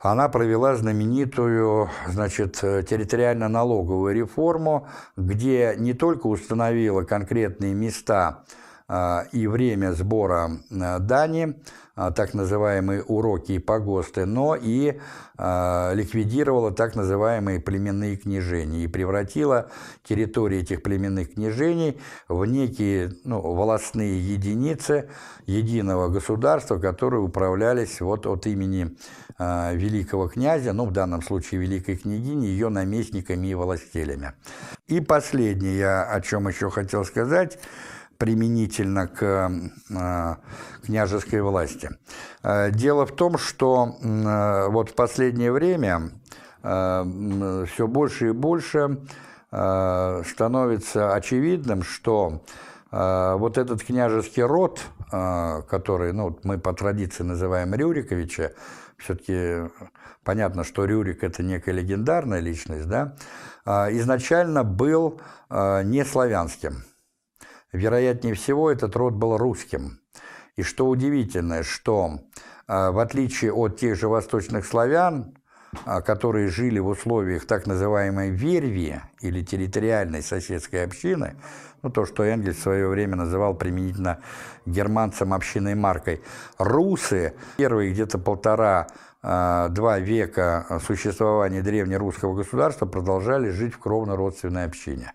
она провела знаменитую значит, территориально-налоговую реформу, где не только установила конкретные места и время сбора а, дани, а, так называемые уроки и погосты, но и ликвидировала так называемые племенные княжения и превратила территории этих племенных княжений в некие ну, волосные единицы единого государства, которые управлялись вот от имени великого князя, ну в данном случае великой княгини, ее наместниками и властелями. И последнее, о чем еще хотел сказать – применительно к э, княжеской власти. Э, дело в том, что э, вот в последнее время все больше и больше становится очевидным, что вот этот княжеский род, который ну, мы по традиции называем Рюриковича, все-таки понятно, что Рюрик – это некая легендарная личность, да, изначально был не славянским. Вероятнее всего, этот род был русским. И что удивительно, что э, в отличие от тех же восточных славян, а, которые жили в условиях так называемой верви или территориальной соседской общины, ну, то, что Энгельс в свое время называл применительно германцам общиной маркой, русы первые где-то полтора а, два века существования древнерусского государства продолжали жить в кровно-родственной общине.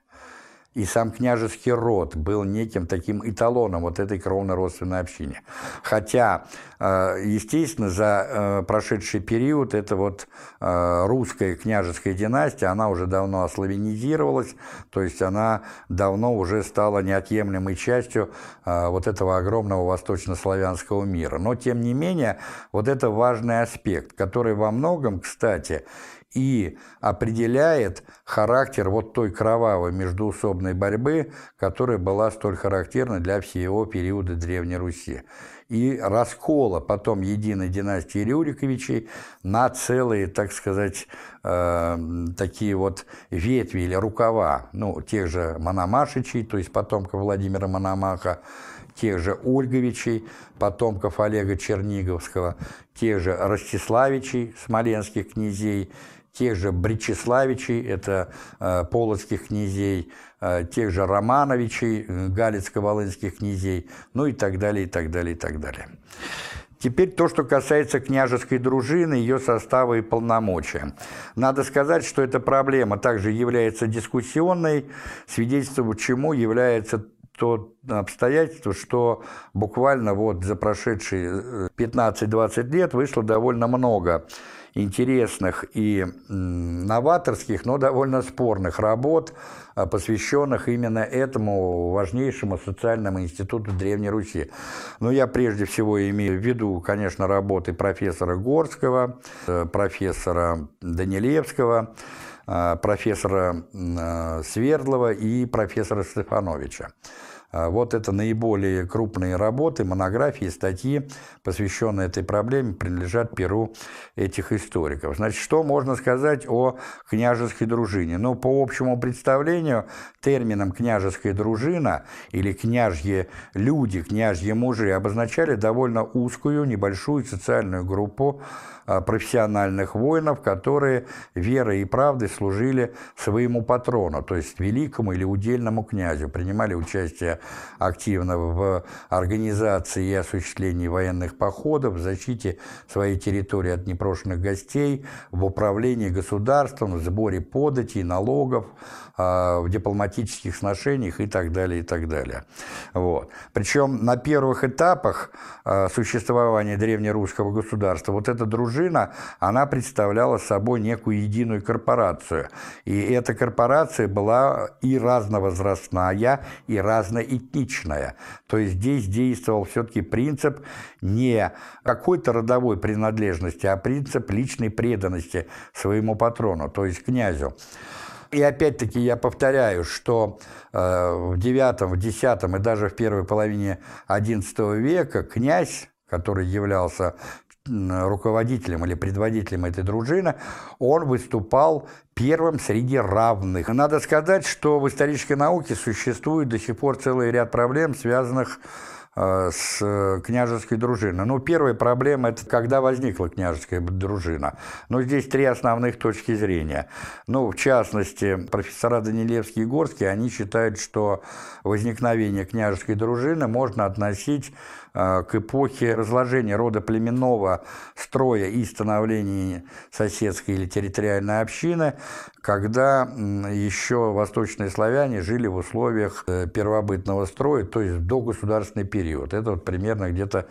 И сам княжеский род был неким таким эталоном вот этой кровно-родственной общине. Хотя, э, естественно, за э, прошедший период эта вот э, русская княжеская династия, она уже давно ославянизировалась, то есть она давно уже стала неотъемлемой частью вот этого огромного восточнославянского мира. Но, тем не менее, вот это важный аспект, который во многом, кстати, и определяет характер вот той кровавой междуусобной борьбы, которая была столь характерна для всего периода Древней Руси. И раскола потом единой династии Рюриковичей на целые, так сказать, э, такие вот ветви или рукава, ну, тех же Мономашичей, то есть потомков Владимира Мономаха, тех же Ольговичей, потомков Олега Черниговского, тех же Ростиславичей, смоленских князей, тех же Бричеславичей, это э, полоцких князей, э, тех же Романовичей, э, Галицко-Волынских князей, ну и так далее, и так далее, и так далее. Теперь то, что касается княжеской дружины, ее состава и полномочия. Надо сказать, что эта проблема также является дискуссионной, свидетельством чему является то обстоятельство, что буквально вот за прошедшие 15-20 э, лет вышло довольно много интересных и новаторских, но довольно спорных работ, а, посвященных именно этому важнейшему социальному институту Древней Руси. Но я прежде всего имею в виду, конечно, работы профессора Горского, э, профессора Данилевского, э, профессора э, Свердлова и профессора Стефановича. А, вот это наиболее крупные работы, монографии, статьи, посвященные этой проблеме, принадлежат перу этих историков. Значит, что можно сказать о княжеской дружине? Ну, по общему представлению, термином «княжеская дружина» или «княжьи люди», «княжьи мужи» обозначали довольно узкую, небольшую социальную группу профессиональных воинов, которые верой и правдой служили своему патрону, то есть великому или удельному князю, принимали участие активно в организации и осуществлении военных походов, в защите своей территории от непрошенных гостей, в управлении государством, в сборе податей, налогов, а, в дипломатических сношениях и так далее, и так далее. Вот. Причем на первых этапах а, существования древнерусского государства вот эта дружина, она представляла собой некую единую корпорацию. И эта корпорация была и разновозрастная, и разноэтничная. То есть здесь действовал все-таки принцип не какой-то родовой принадлежности, а принцип личной преданности своему патрону, то есть князю. И опять-таки я повторяю, что э, в IX, в X и даже в первой половине XI века князь, который являлся руководителем или предводителем этой дружины, он выступал первым среди равных. Надо сказать, что в исторической науке существует до сих пор целый ряд проблем, связанных с Э, с э, княжеской дружиной. Ну, первая проблема – это когда возникла княжеская дружина. Но здесь три основных точки зрения. Ну, в частности, профессора Данилевский и Горский, они считают, что возникновение княжеской дружины можно относить к эпохе разложения рода племенного строя и становления соседской или территориальной общины, когда еще восточные славяне жили в условиях э, первобытного строя, то есть в догосударственный период. Это вот примерно где-то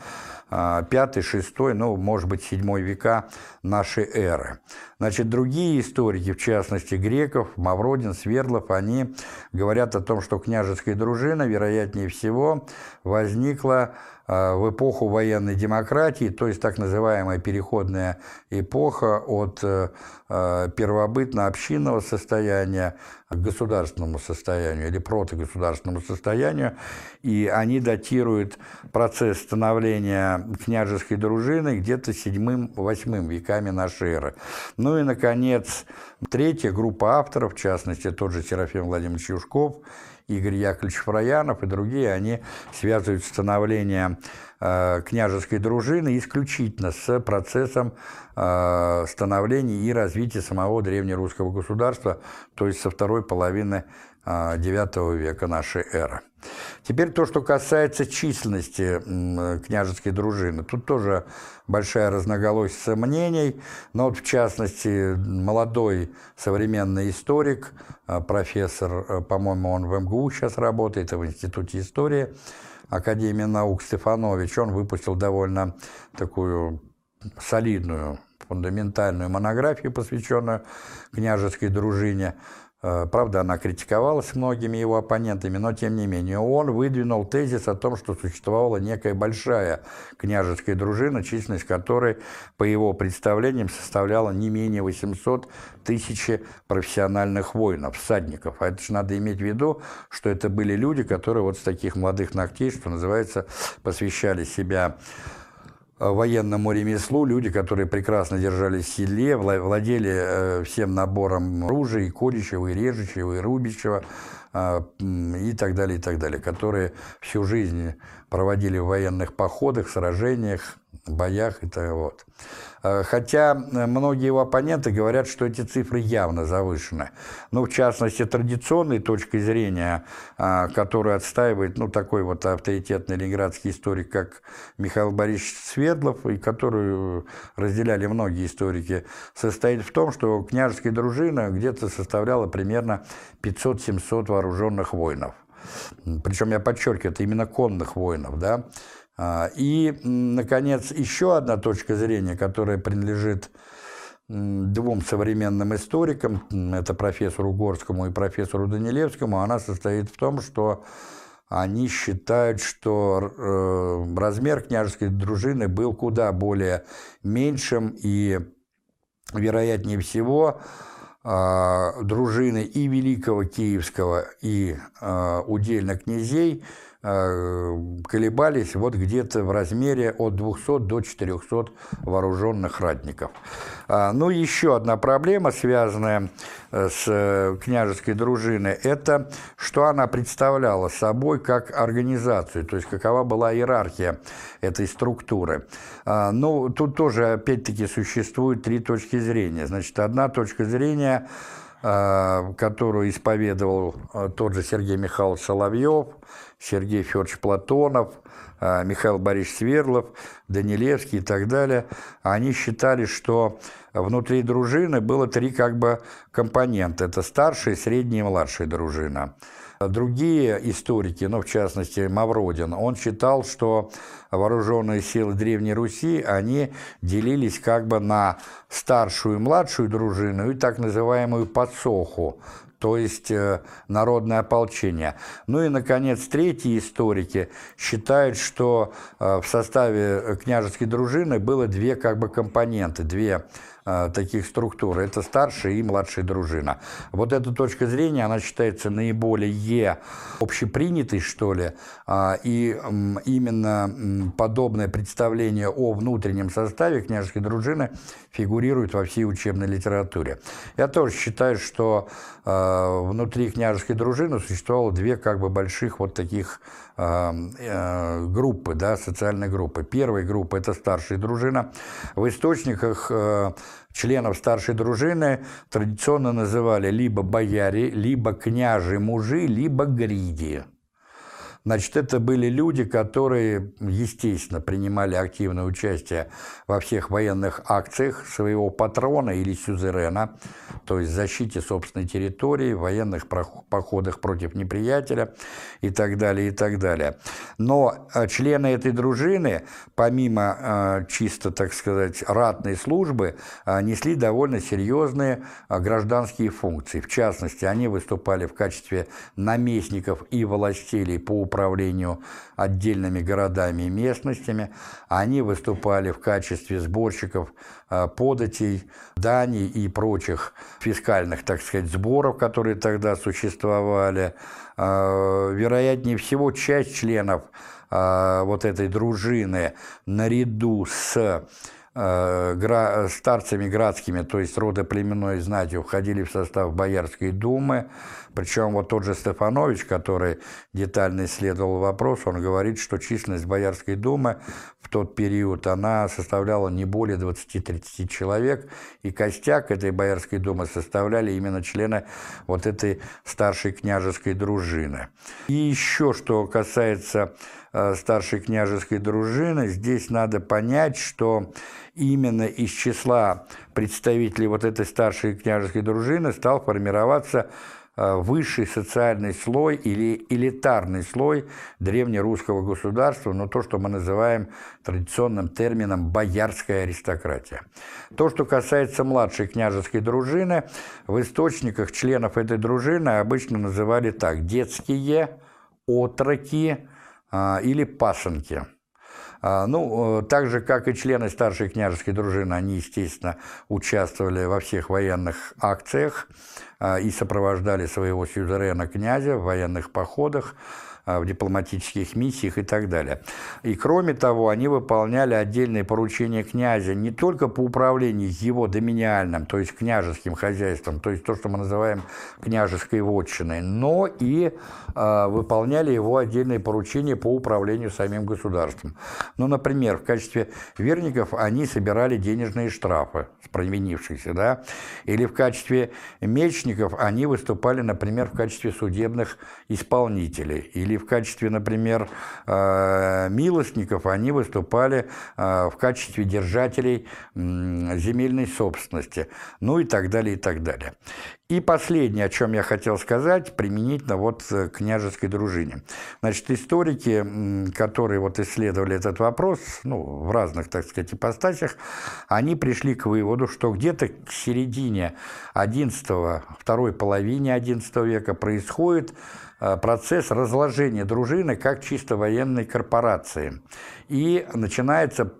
э, пятый, шестой, ну, может быть, седьмой века нашей эры. Значит, другие историки, в частности, греков, Мавродин, Свердлов, они говорят о том, что княжеская дружина, вероятнее всего, возникла Э, в эпоху военной демократии, то есть так называемая переходная эпоха от э, э, первобытно-общинного состояния к государственному состоянию или протогосударственному состоянию, и они датируют процесс становления княжеской дружины где-то 7-8 веками нашей эры. Ну и, наконец, третья группа авторов, в частности, тот же Серафим Владимирович Юшков Игорь Яковлевич Фраянов и другие, они связывают становление э, княжеской дружины исключительно с процессом э, становления и развития самого древнерусского государства, то есть со второй половины IX века нашей эры. Теперь то, что касается численности княжеской дружины. Тут тоже большая разноголосица мнений, но вот в частности молодой современный историк, а, профессор, а, по-моему, он в МГУ сейчас работает, в Институте истории Академии наук Стефанович, он выпустил довольно такую солидную фундаментальную монографию, посвященную княжеской дружине. Э, правда, она критиковалась многими его оппонентами, но тем не менее он выдвинул тезис о том, что существовала некая большая княжеская дружина, численность которой, по его представлениям, составляла не менее 800 тысяч профессиональных воинов, всадников. А это же надо иметь в виду, что это были люди, которые вот с таких молодых ногтей, что называется, посвящали себя военному ремеслу, люди, которые прекрасно держались в седле, владели э, всем набором оружия, и колющего, и режущего, и рубящего, э, и так далее, и так далее, которые всю жизнь проводили в военных походах, сражениях, боях и так вот. Э, хотя э, многие его оппоненты говорят, что эти цифры явно завышены. Ну, в частности, традиционной точкой зрения, э, которую отстаивает ну, такой вот авторитетный ленинградский историк, как Михаил Борисович Светлов, и которую разделяли многие историки, состоит в том, что княжеская дружина где-то составляла примерно 500-700 вооруженных воинов. Причем я подчеркиваю, это именно конных воинов, да, а, и, наконец, еще одна точка зрения, которая принадлежит двум современным историкам, это профессору Горскому и профессору Данилевскому, она состоит в том, что они считают, что э, размер княжеской дружины был куда более меньшим, и, вероятнее всего, а, дружины и Великого Киевского, и а, удельно князей – колебались вот где-то в размере от 200 до 400 вооруженных ратников. А, ну, еще одна проблема, связанная э, с э, княжеской дружиной, это что она представляла собой как организацию, то есть какова была иерархия этой структуры. А, ну, тут тоже, опять-таки, существует три точки зрения. Значит, одна точка зрения которую исповедовал тот же Сергей Михайлович Соловьев, Сергей Федорович Платонов, а, Михаил Борисович Сверлов, Данилевский и так далее, они считали, что внутри дружины было три как бы компонента. Это старшая, средняя и младшая дружина. Другие историки, ну, в частности, Мавродин, он считал, что вооруженные силы Древней Руси, они делились как бы на старшую и младшую дружину и так называемую подсоху, то есть э, народное ополчение. Ну и, наконец, третьи историки считают, что э, в составе княжеской дружины было две как бы компоненты, две Э, таких структур. Это старшая и младшая дружина. Вот эта точка зрения, она считается наиболее общепринятой, что ли, а, и именно подобное представление о внутреннем составе княжеской дружины фигурирует во всей учебной литературе. Я тоже считаю, что э, внутри княжеской дружины существовало две как бы больших вот таких э, группы, да, социальной группы. Первая группа – это старшая дружина. В источниках членов старшей дружины традиционно называли либо бояре, либо княжи мужи, либо гриди. Значит, это были люди, которые, естественно, принимали активное участие во всех военных акциях своего патрона или сюзерена, то есть защите собственной территории, военных походах против неприятеля и так далее, и так далее. Но э, члены этой дружины, помимо э, чисто, так сказать, ратной службы, э, несли довольно серьезные гражданские функции. В частности, они выступали в качестве наместников и властелей по управлению отдельными городами и местностями. Они выступали в качестве сборщиков э, податей, даний и прочих фискальных, так сказать, сборов, которые тогда существовали. Э, вероятнее всего, часть членов э, вот этой дружины наряду с старцами градскими, то есть родоплеменной знатью, входили в состав Боярской думы. Причем вот тот же Стефанович, который детально исследовал вопрос, он говорит, что численность Боярской думы в тот период, она составляла не более 20-30 человек, и костяк этой Боярской думы составляли именно члены вот этой старшей княжеской дружины. И еще, что касается Э, старшей княжеской дружины, здесь надо понять, что именно из числа представителей вот этой старшей княжеской дружины стал формироваться высший социальный слой или элитарный слой древнерусского государства, но то, что мы называем традиционным термином «боярская аристократия». То, что касается младшей княжеской дружины, в источниках членов этой дружины обычно называли так «детские», «отроки», а, или пасынки. А, ну, э, так же, как и члены старшей княжеской дружины, они, естественно, участвовали во всех военных акциях и сопровождали своего сюзерена князя в военных походах. А, в дипломатических миссиях и так далее. И кроме того, они выполняли отдельные поручения князя не только по управлению его доминиальным, то есть княжеским хозяйством, то есть то, что мы называем княжеской вотчиной, но и э, выполняли его отдельные поручения по управлению самим государством. Ну, например, в качестве верников они собирали денежные штрафы с провинившихся, да, или в качестве мечников они выступали, например, в качестве судебных исполнителей, или или в качестве, например, э, милостников они выступали э, в качестве держателей земельной собственности, ну и так далее, и так далее. И последнее, о чем я хотел сказать, применительно вот к княжеской дружине. Значит, историки, которые вот исследовали этот вопрос, ну, в разных, так сказать, ипостасях, они пришли к выводу, что где-то к середине XI, второй половине XI века происходит Э, процесс разложения дружины как чисто военной корпорации. И начинается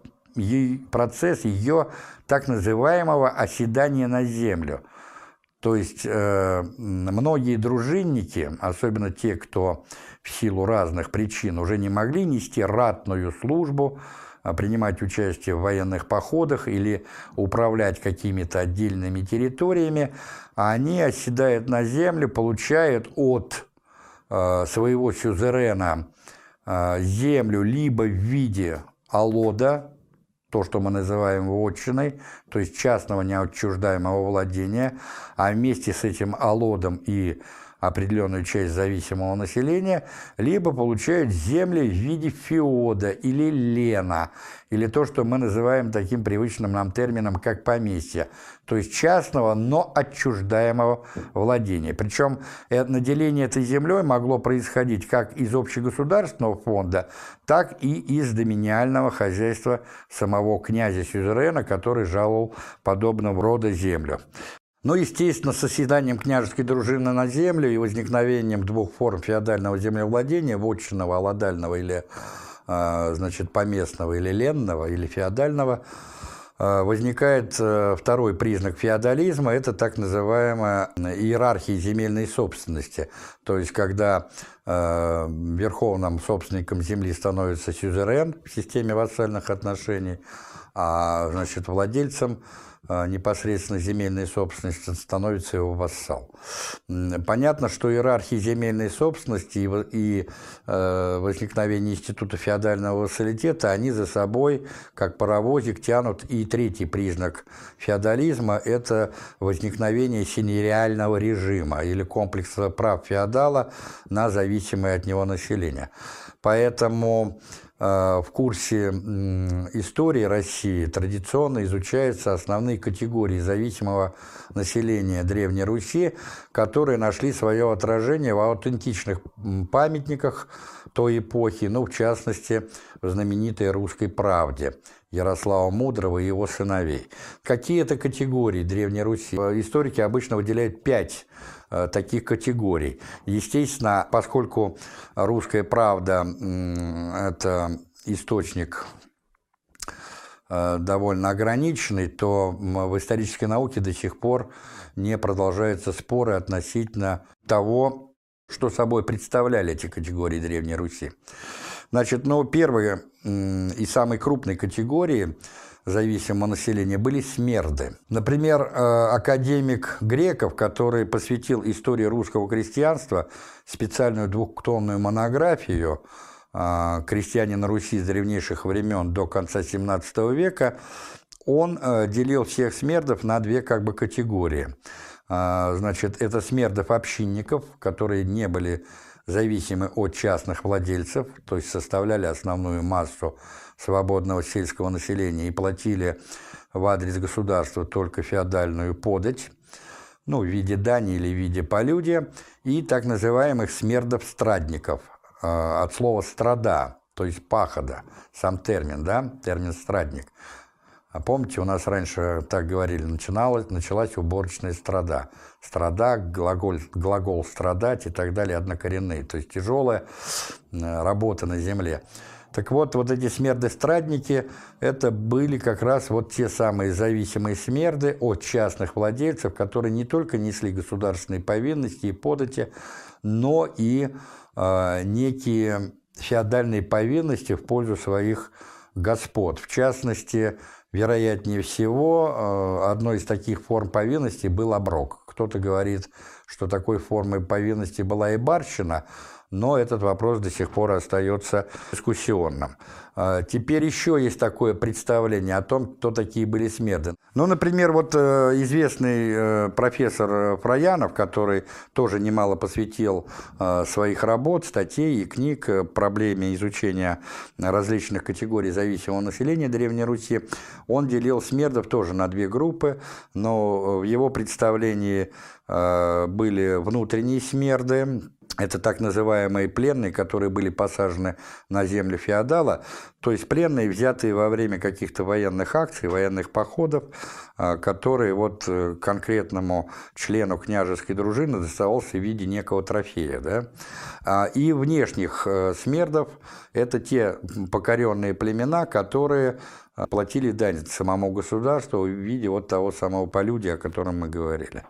процесс ее так называемого оседания на землю. То есть э, многие дружинники, особенно те, кто в силу разных причин уже не могли нести ратную службу, а принимать участие в военных походах или управлять какими-то отдельными территориями, они оседают на землю, получают от Э, своего сюзерена э, землю либо в виде алода, то, что мы называем вотчиной, то есть частного неотчуждаемого владения, а вместе с этим алодом и определенную часть зависимого населения, либо получают земли в виде феода или лена, или то, что мы называем таким привычным нам термином, как поместье, то есть частного, но отчуждаемого владения. Причем э, наделение этой землей могло происходить как из общегосударственного фонда, так и из доминиального хозяйства самого князя-сюзерена, который жаловал подобного рода землю. Но, естественно, с оседанием княжеской дружины на землю и возникновением двух форм феодального землевладения, вотчинного, аладального или, а, значит, поместного или ленного, или феодального, а, возникает э, второй признак феодализма – это так называемая иерархия земельной собственности. То есть, когда верховным собственником земли становится сюзерен в системе вассальных отношений, а значит, владельцем – а, непосредственно земельной собственности становится его вассал. Понятно, что иерархии земельной собственности и, э, возникновение института феодального вассалитета, они за собой, как паровозик, тянут и третий признак феодализма – это возникновение синереального режима или комплекса прав феодала на зависимое от него население. Поэтому в курсе истории России традиционно изучаются основные категории зависимого населения Древней Руси, которые нашли свое отражение в аутентичных памятниках той эпохи, ну, в частности, в знаменитой «Русской правде» Ярослава Мудрого и его сыновей. Какие это категории Древней Руси? Историки обычно выделяют пять Э, таких категорий. Естественно, поскольку «Русская правда» – это источник э, довольно ограниченный, то в исторической науке до сих пор не продолжаются споры относительно того, что собой представляли эти категории Древней Руси. Значит, ну, первая и самой крупной категории зависимого населения были смерды. Например, э, академик Греков, который посвятил истории русского крестьянства специальную двухтомную монографию э, «Крестьяне на Руси с древнейших времен до конца XVII века», он э, делил всех смердов на две как бы категории. Значит, это смердов общинников, которые не были зависимы от частных владельцев, то есть составляли основную массу свободного сельского населения и платили в адрес государства только феодальную подать, ну, в виде дани или в виде полюдия, и так называемых смердов-страдников, э, от слова «страда», то есть «пахода», сам термин, да, термин «страдник». А помните, у нас раньше так говорили, начиналась, началась уборочная страда. Страда, глагол, глагол «страдать» и так далее однокоренные, то есть тяжелая э, работа на земле. Так вот, вот эти смерды-страдники, это были как раз вот те самые зависимые смерды от частных владельцев, которые не только несли государственные повинности и подати, но и э, некие феодальные повинности в пользу своих господ. В частности, вероятнее всего, э, одной из таких форм повинности был оброк. Кто-то говорит, что такой формой повинности была и барщина, но этот вопрос до сих пор остается дискуссионным. А, теперь еще есть такое представление о том, кто такие были смерды. Ну, например, вот э, известный э, профессор Фраянов, который тоже немало посвятил э, своих работ, статей и книг проблеме изучения различных категорий зависимого населения Древней Руси, он делил смердов тоже на две группы, но в его представлении были внутренние смерды, это так называемые пленные, которые были посажены на землю феодала, то есть пленные, взятые во время каких-то военных акций, военных походов, а, которые вот э, конкретному члену княжеской дружины доставался в виде некого трофея. Да? А, и внешних э, смердов – это те покоренные племена, которые а, платили дань самому государству в виде вот того самого полюдия, о котором мы говорили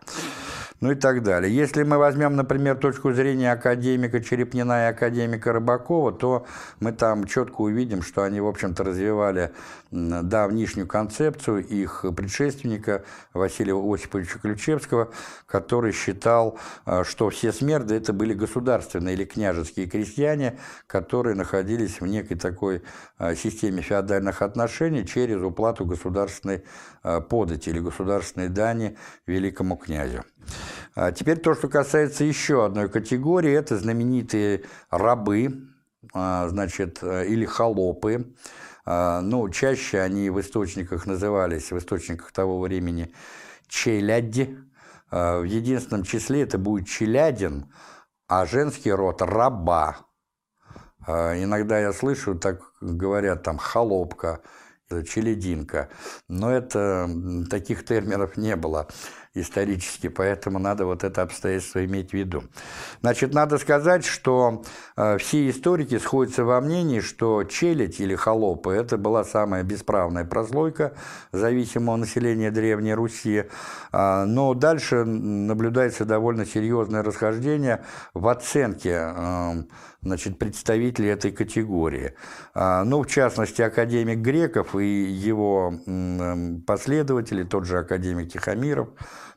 ну и так далее. Если мы возьмем, например, точку зрения академика Черепнина и академика Рыбакова, то мы там четко увидим, что они, в общем-то, развивали давнишнюю концепцию их предшественника Василия Осиповича Ключевского, который считал, э, что все смерды это были государственные или княжеские крестьяне, которые находились в некой такой э, системе феодальных отношений через уплату государственной э, подати или государственной дани великому князю. А теперь то, что касается еще одной категории, это знаменитые рабы, а, значит, э, или холопы. А, ну, чаще они в источниках назывались, в источниках того времени, челяди. В единственном числе это будет челядин, а женский род – раба. Иногда я слышу, так говорят, там, холопка, челядинка. Но это, таких терминов не было исторически, поэтому надо вот это обстоятельство иметь в виду. Значит, надо сказать, что э, все историки сходятся во мнении, что челядь или холопы – это была самая бесправная прослойка зависимого населения Древней Руси, э, но дальше наблюдается довольно серьезное расхождение в оценке э, значит, представителей этой категории. А, ну, в частности, академик Греков и его последователи, тот же академик Тихомиров,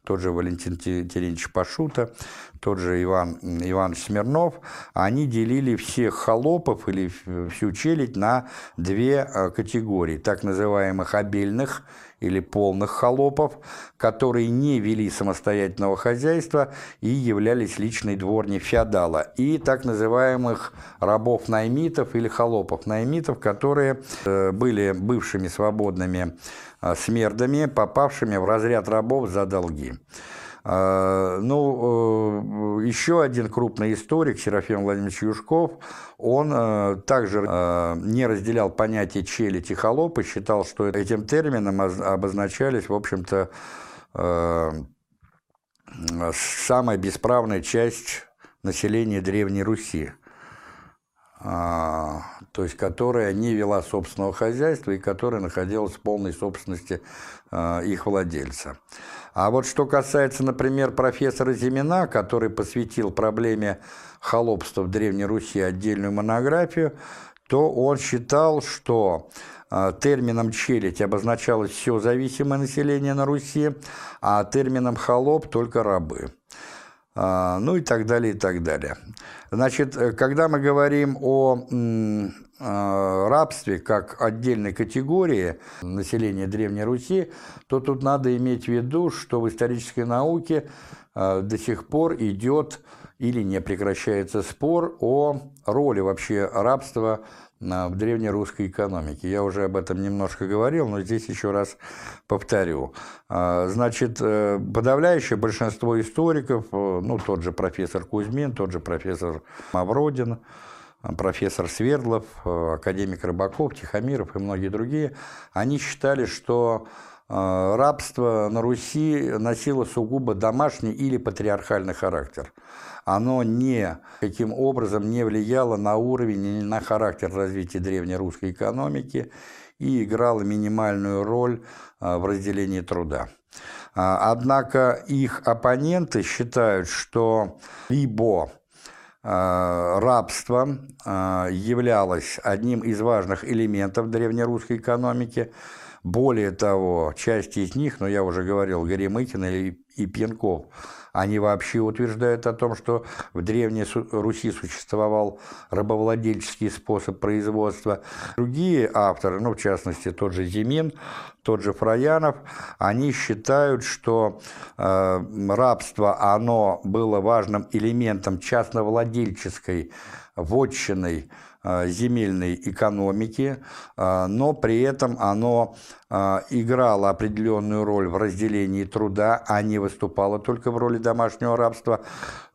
тот же Валентин Терентьевич Пашута, тот же Иван Иванович Смирнов, они делили всех холопов или всю челядь на две а, категории, так называемых обельных или полных холопов, которые не вели самостоятельного хозяйства и являлись личной дворней феодала, и так называемых рабов-наймитов или холопов-наймитов, которые э, были бывшими свободными э, смердами, попавшими в разряд рабов за долги. А, ну, э, еще один крупный историк, Серафим Владимирович Юшков, он э, также э, не разделял понятие челядь и холопы, считал, что этим термином обозначались, в общем-то, самая бесправная часть населения Древней Руси, то есть которая не вела собственного хозяйства и которая находилась в полной собственности их владельца. А вот что касается, например, профессора Зимина, который посвятил проблеме холопства в Древней Руси отдельную монографию, то он считал, что а, термином «челядь» обозначалось все зависимое население на Руси, а термином «холоп» только рабы. А, ну и так далее, и так далее. Значит, э, когда мы говорим о рабстве как отдельной категории населения Древней Руси, то тут надо иметь в виду, что в исторической науке до сих пор идет или не прекращается спор о роли вообще рабства в древнерусской экономике. Я уже об этом немножко говорил, но здесь еще раз повторю. Значит, э, подавляющее большинство историков, э, ну, тот же профессор Кузьмин, тот же профессор Мавродин, профессор Свердлов, э, академик Рыбаков, Тихомиров и многие другие, они считали, что рабство на Руси носило сугубо домашний или патриархальный характер оно не каким образом не влияло на уровень и на характер развития древнерусской экономики и играло минимальную роль в разделении труда. Однако их оппоненты считают, что либо рабство являлось одним из важных элементов древнерусской экономики. Более того, часть из них, но я уже говорил, Горемыкин и Пьянков, они вообще утверждают о том, что в Древней Руси существовал рабовладельческий способ производства. Другие авторы, ну, в частности, тот же Зимин, тот же Фраянов, они считают, что э, рабство, оно было важным элементом частновладельческой, вотчиной земельной экономики, э, но при этом оно э, играло определенную роль в разделении труда, а не выступало только в роли домашнего рабства,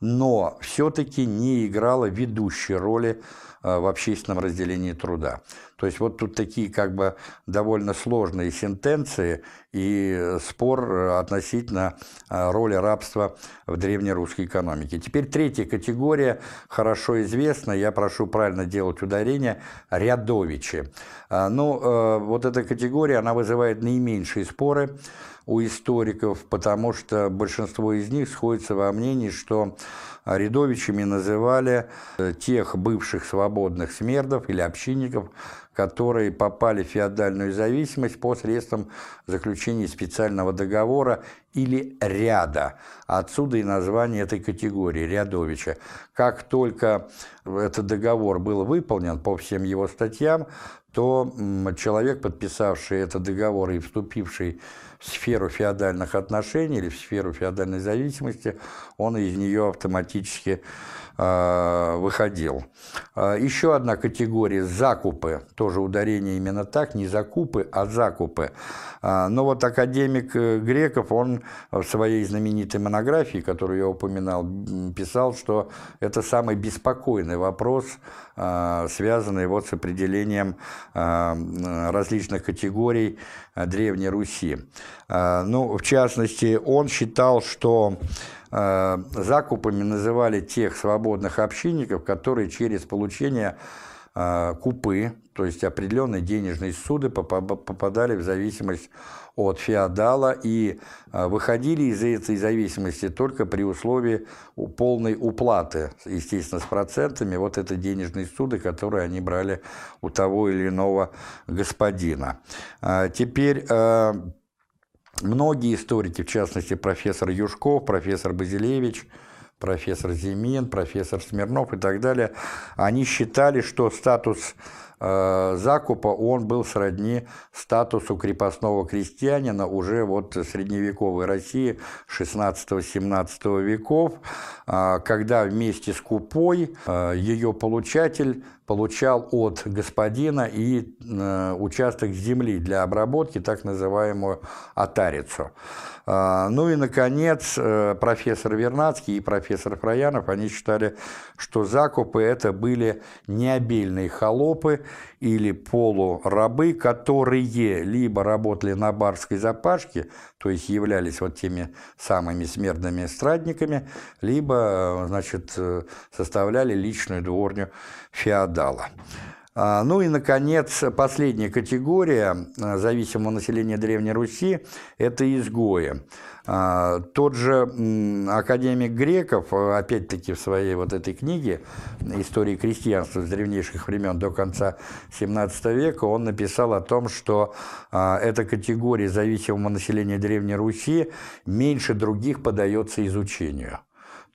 но все-таки не играло ведущей роли в общественном разделении труда. То есть вот тут такие как бы довольно сложные сентенции и спор относительно роли рабства в древнерусской экономике. Теперь третья категория, хорошо известна, я прошу правильно делать ударение, рядовичи. Ну, вот эта категория, она вызывает наименьшие споры у историков, потому что большинство из них сходится во мнении, что рядовичами называли э, тех бывших свободных смердов или общинников, которые попали в феодальную зависимость посредством заключения специального договора или ряда. Отсюда и название этой категории – рядовича. Как только этот договор был выполнен по всем его статьям, то человек, подписавший этот договор и вступивший сферу феодальных отношений или в сферу феодальной зависимости, он из нее автоматически выходил. Э, еще одна категория – закупы, тоже ударение именно так, не закупы, а закупы. Э, но вот академик э, Греков, он в своей знаменитой монографии, которую я упоминал, писал, что это самый беспокойный вопрос, связанный вот с определением различных категорий Древней Руси. Ну, в частности, он считал, что Э, закупами называли тех свободных общинников, которые через получение э, купы, то есть определенные денежные суды, попадали в зависимость от феодала и э, выходили из этой зависимости только при условии полной уплаты, естественно, с процентами, вот это денежные суды, которые они брали у того или иного господина. Теперь Многие историки, в частности профессор Юшков, профессор Базилевич, профессор Зимин, профессор Смирнов и так далее, они считали, что статус э, закупа, он был сродни статусу крепостного крестьянина уже вот средневековой России 16-17 веков, э, когда вместе с купой э, ее получатель получал от господина и э, участок земли для обработки, так называемую атарицу. А, ну и, наконец, э, профессор Вернадский и профессор Фраянов, они считали, что закупы это были необельные холопы или полурабы, которые либо работали на барской запашке, то есть являлись вот теми самыми смертными страдниками, либо, значит, э, составляли личную дворню феодала. А, ну и, наконец, последняя категория а, зависимого населения Древней Руси – это изгои. А, тот же академик Греков, опять-таки в своей вот этой книге «Истории крестьянства с древнейших времен до конца XVII века», он написал о том, что эта категория зависимого населения Древней Руси меньше других подается изучению.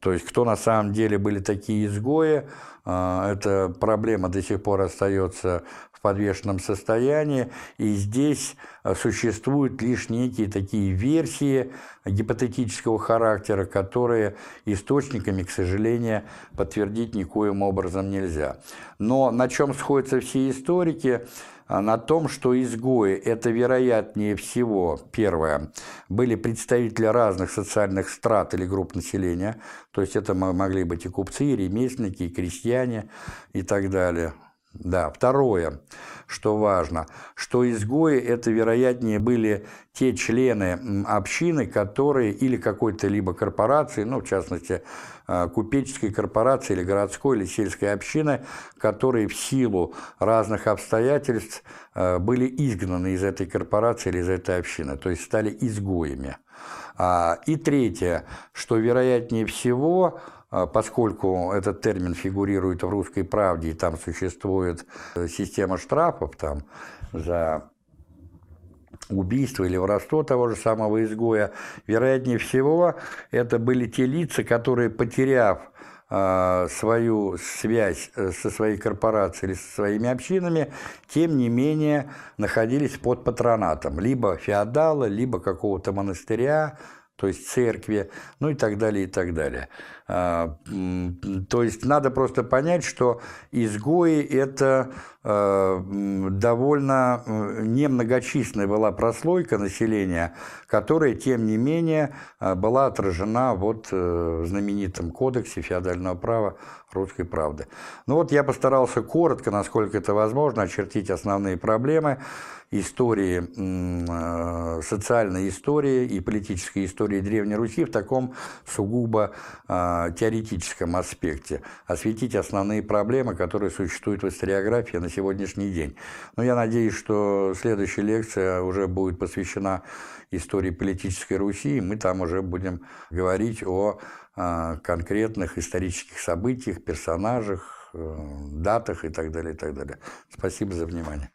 То есть кто на самом деле были такие изгои, а, эта проблема до сих пор остается в подвешенном состоянии, и здесь а, существуют лишь некие такие версии гипотетического характера, которые источниками, к сожалению, подтвердить никоим образом нельзя. Но на чем сходятся все историки – на том, что изгои – это вероятнее всего, первое, были представители разных социальных страт или групп населения, то есть это могли быть и купцы, и ремесленники, и крестьяне и так далее. Да, второе, что важно, что изгои это вероятнее были те члены общины, которые или какой-то либо корпорации, ну, в частности, э, купеческой корпорации или городской или сельской общины, которые в силу разных обстоятельств э, были изгнаны из этой корпорации или из этой общины, то есть стали изгоями. А, и третье, что вероятнее всего поскольку этот термин фигурирует в «Русской правде», и там существует э, система штрафов там, за убийство или воровство того же самого изгоя, вероятнее всего, это были те лица, которые, потеряв э, свою связь э, со своей корпорацией или со своими общинами, тем не менее находились под патронатом либо феодала, либо какого-то монастыря, то есть церкви, ну и так далее, и так далее. А, то есть надо просто понять, что изгои – это а, довольно немногочисленная была прослойка населения, которая, тем не менее, а, была отражена вот э, в знаменитом кодексе феодального права «Русской правды». Ну вот я постарался коротко, насколько это возможно, очертить основные проблемы истории, социальной истории и политической истории Древней Руси в таком сугубо теоретическом аспекте, осветить основные проблемы, которые существуют в историографии на сегодняшний день. Но я надеюсь, что следующая лекция уже будет посвящена истории политической Руси, и мы там уже будем говорить о а, конкретных исторических событиях, персонажах, э, датах и так далее, и так далее. Спасибо за внимание.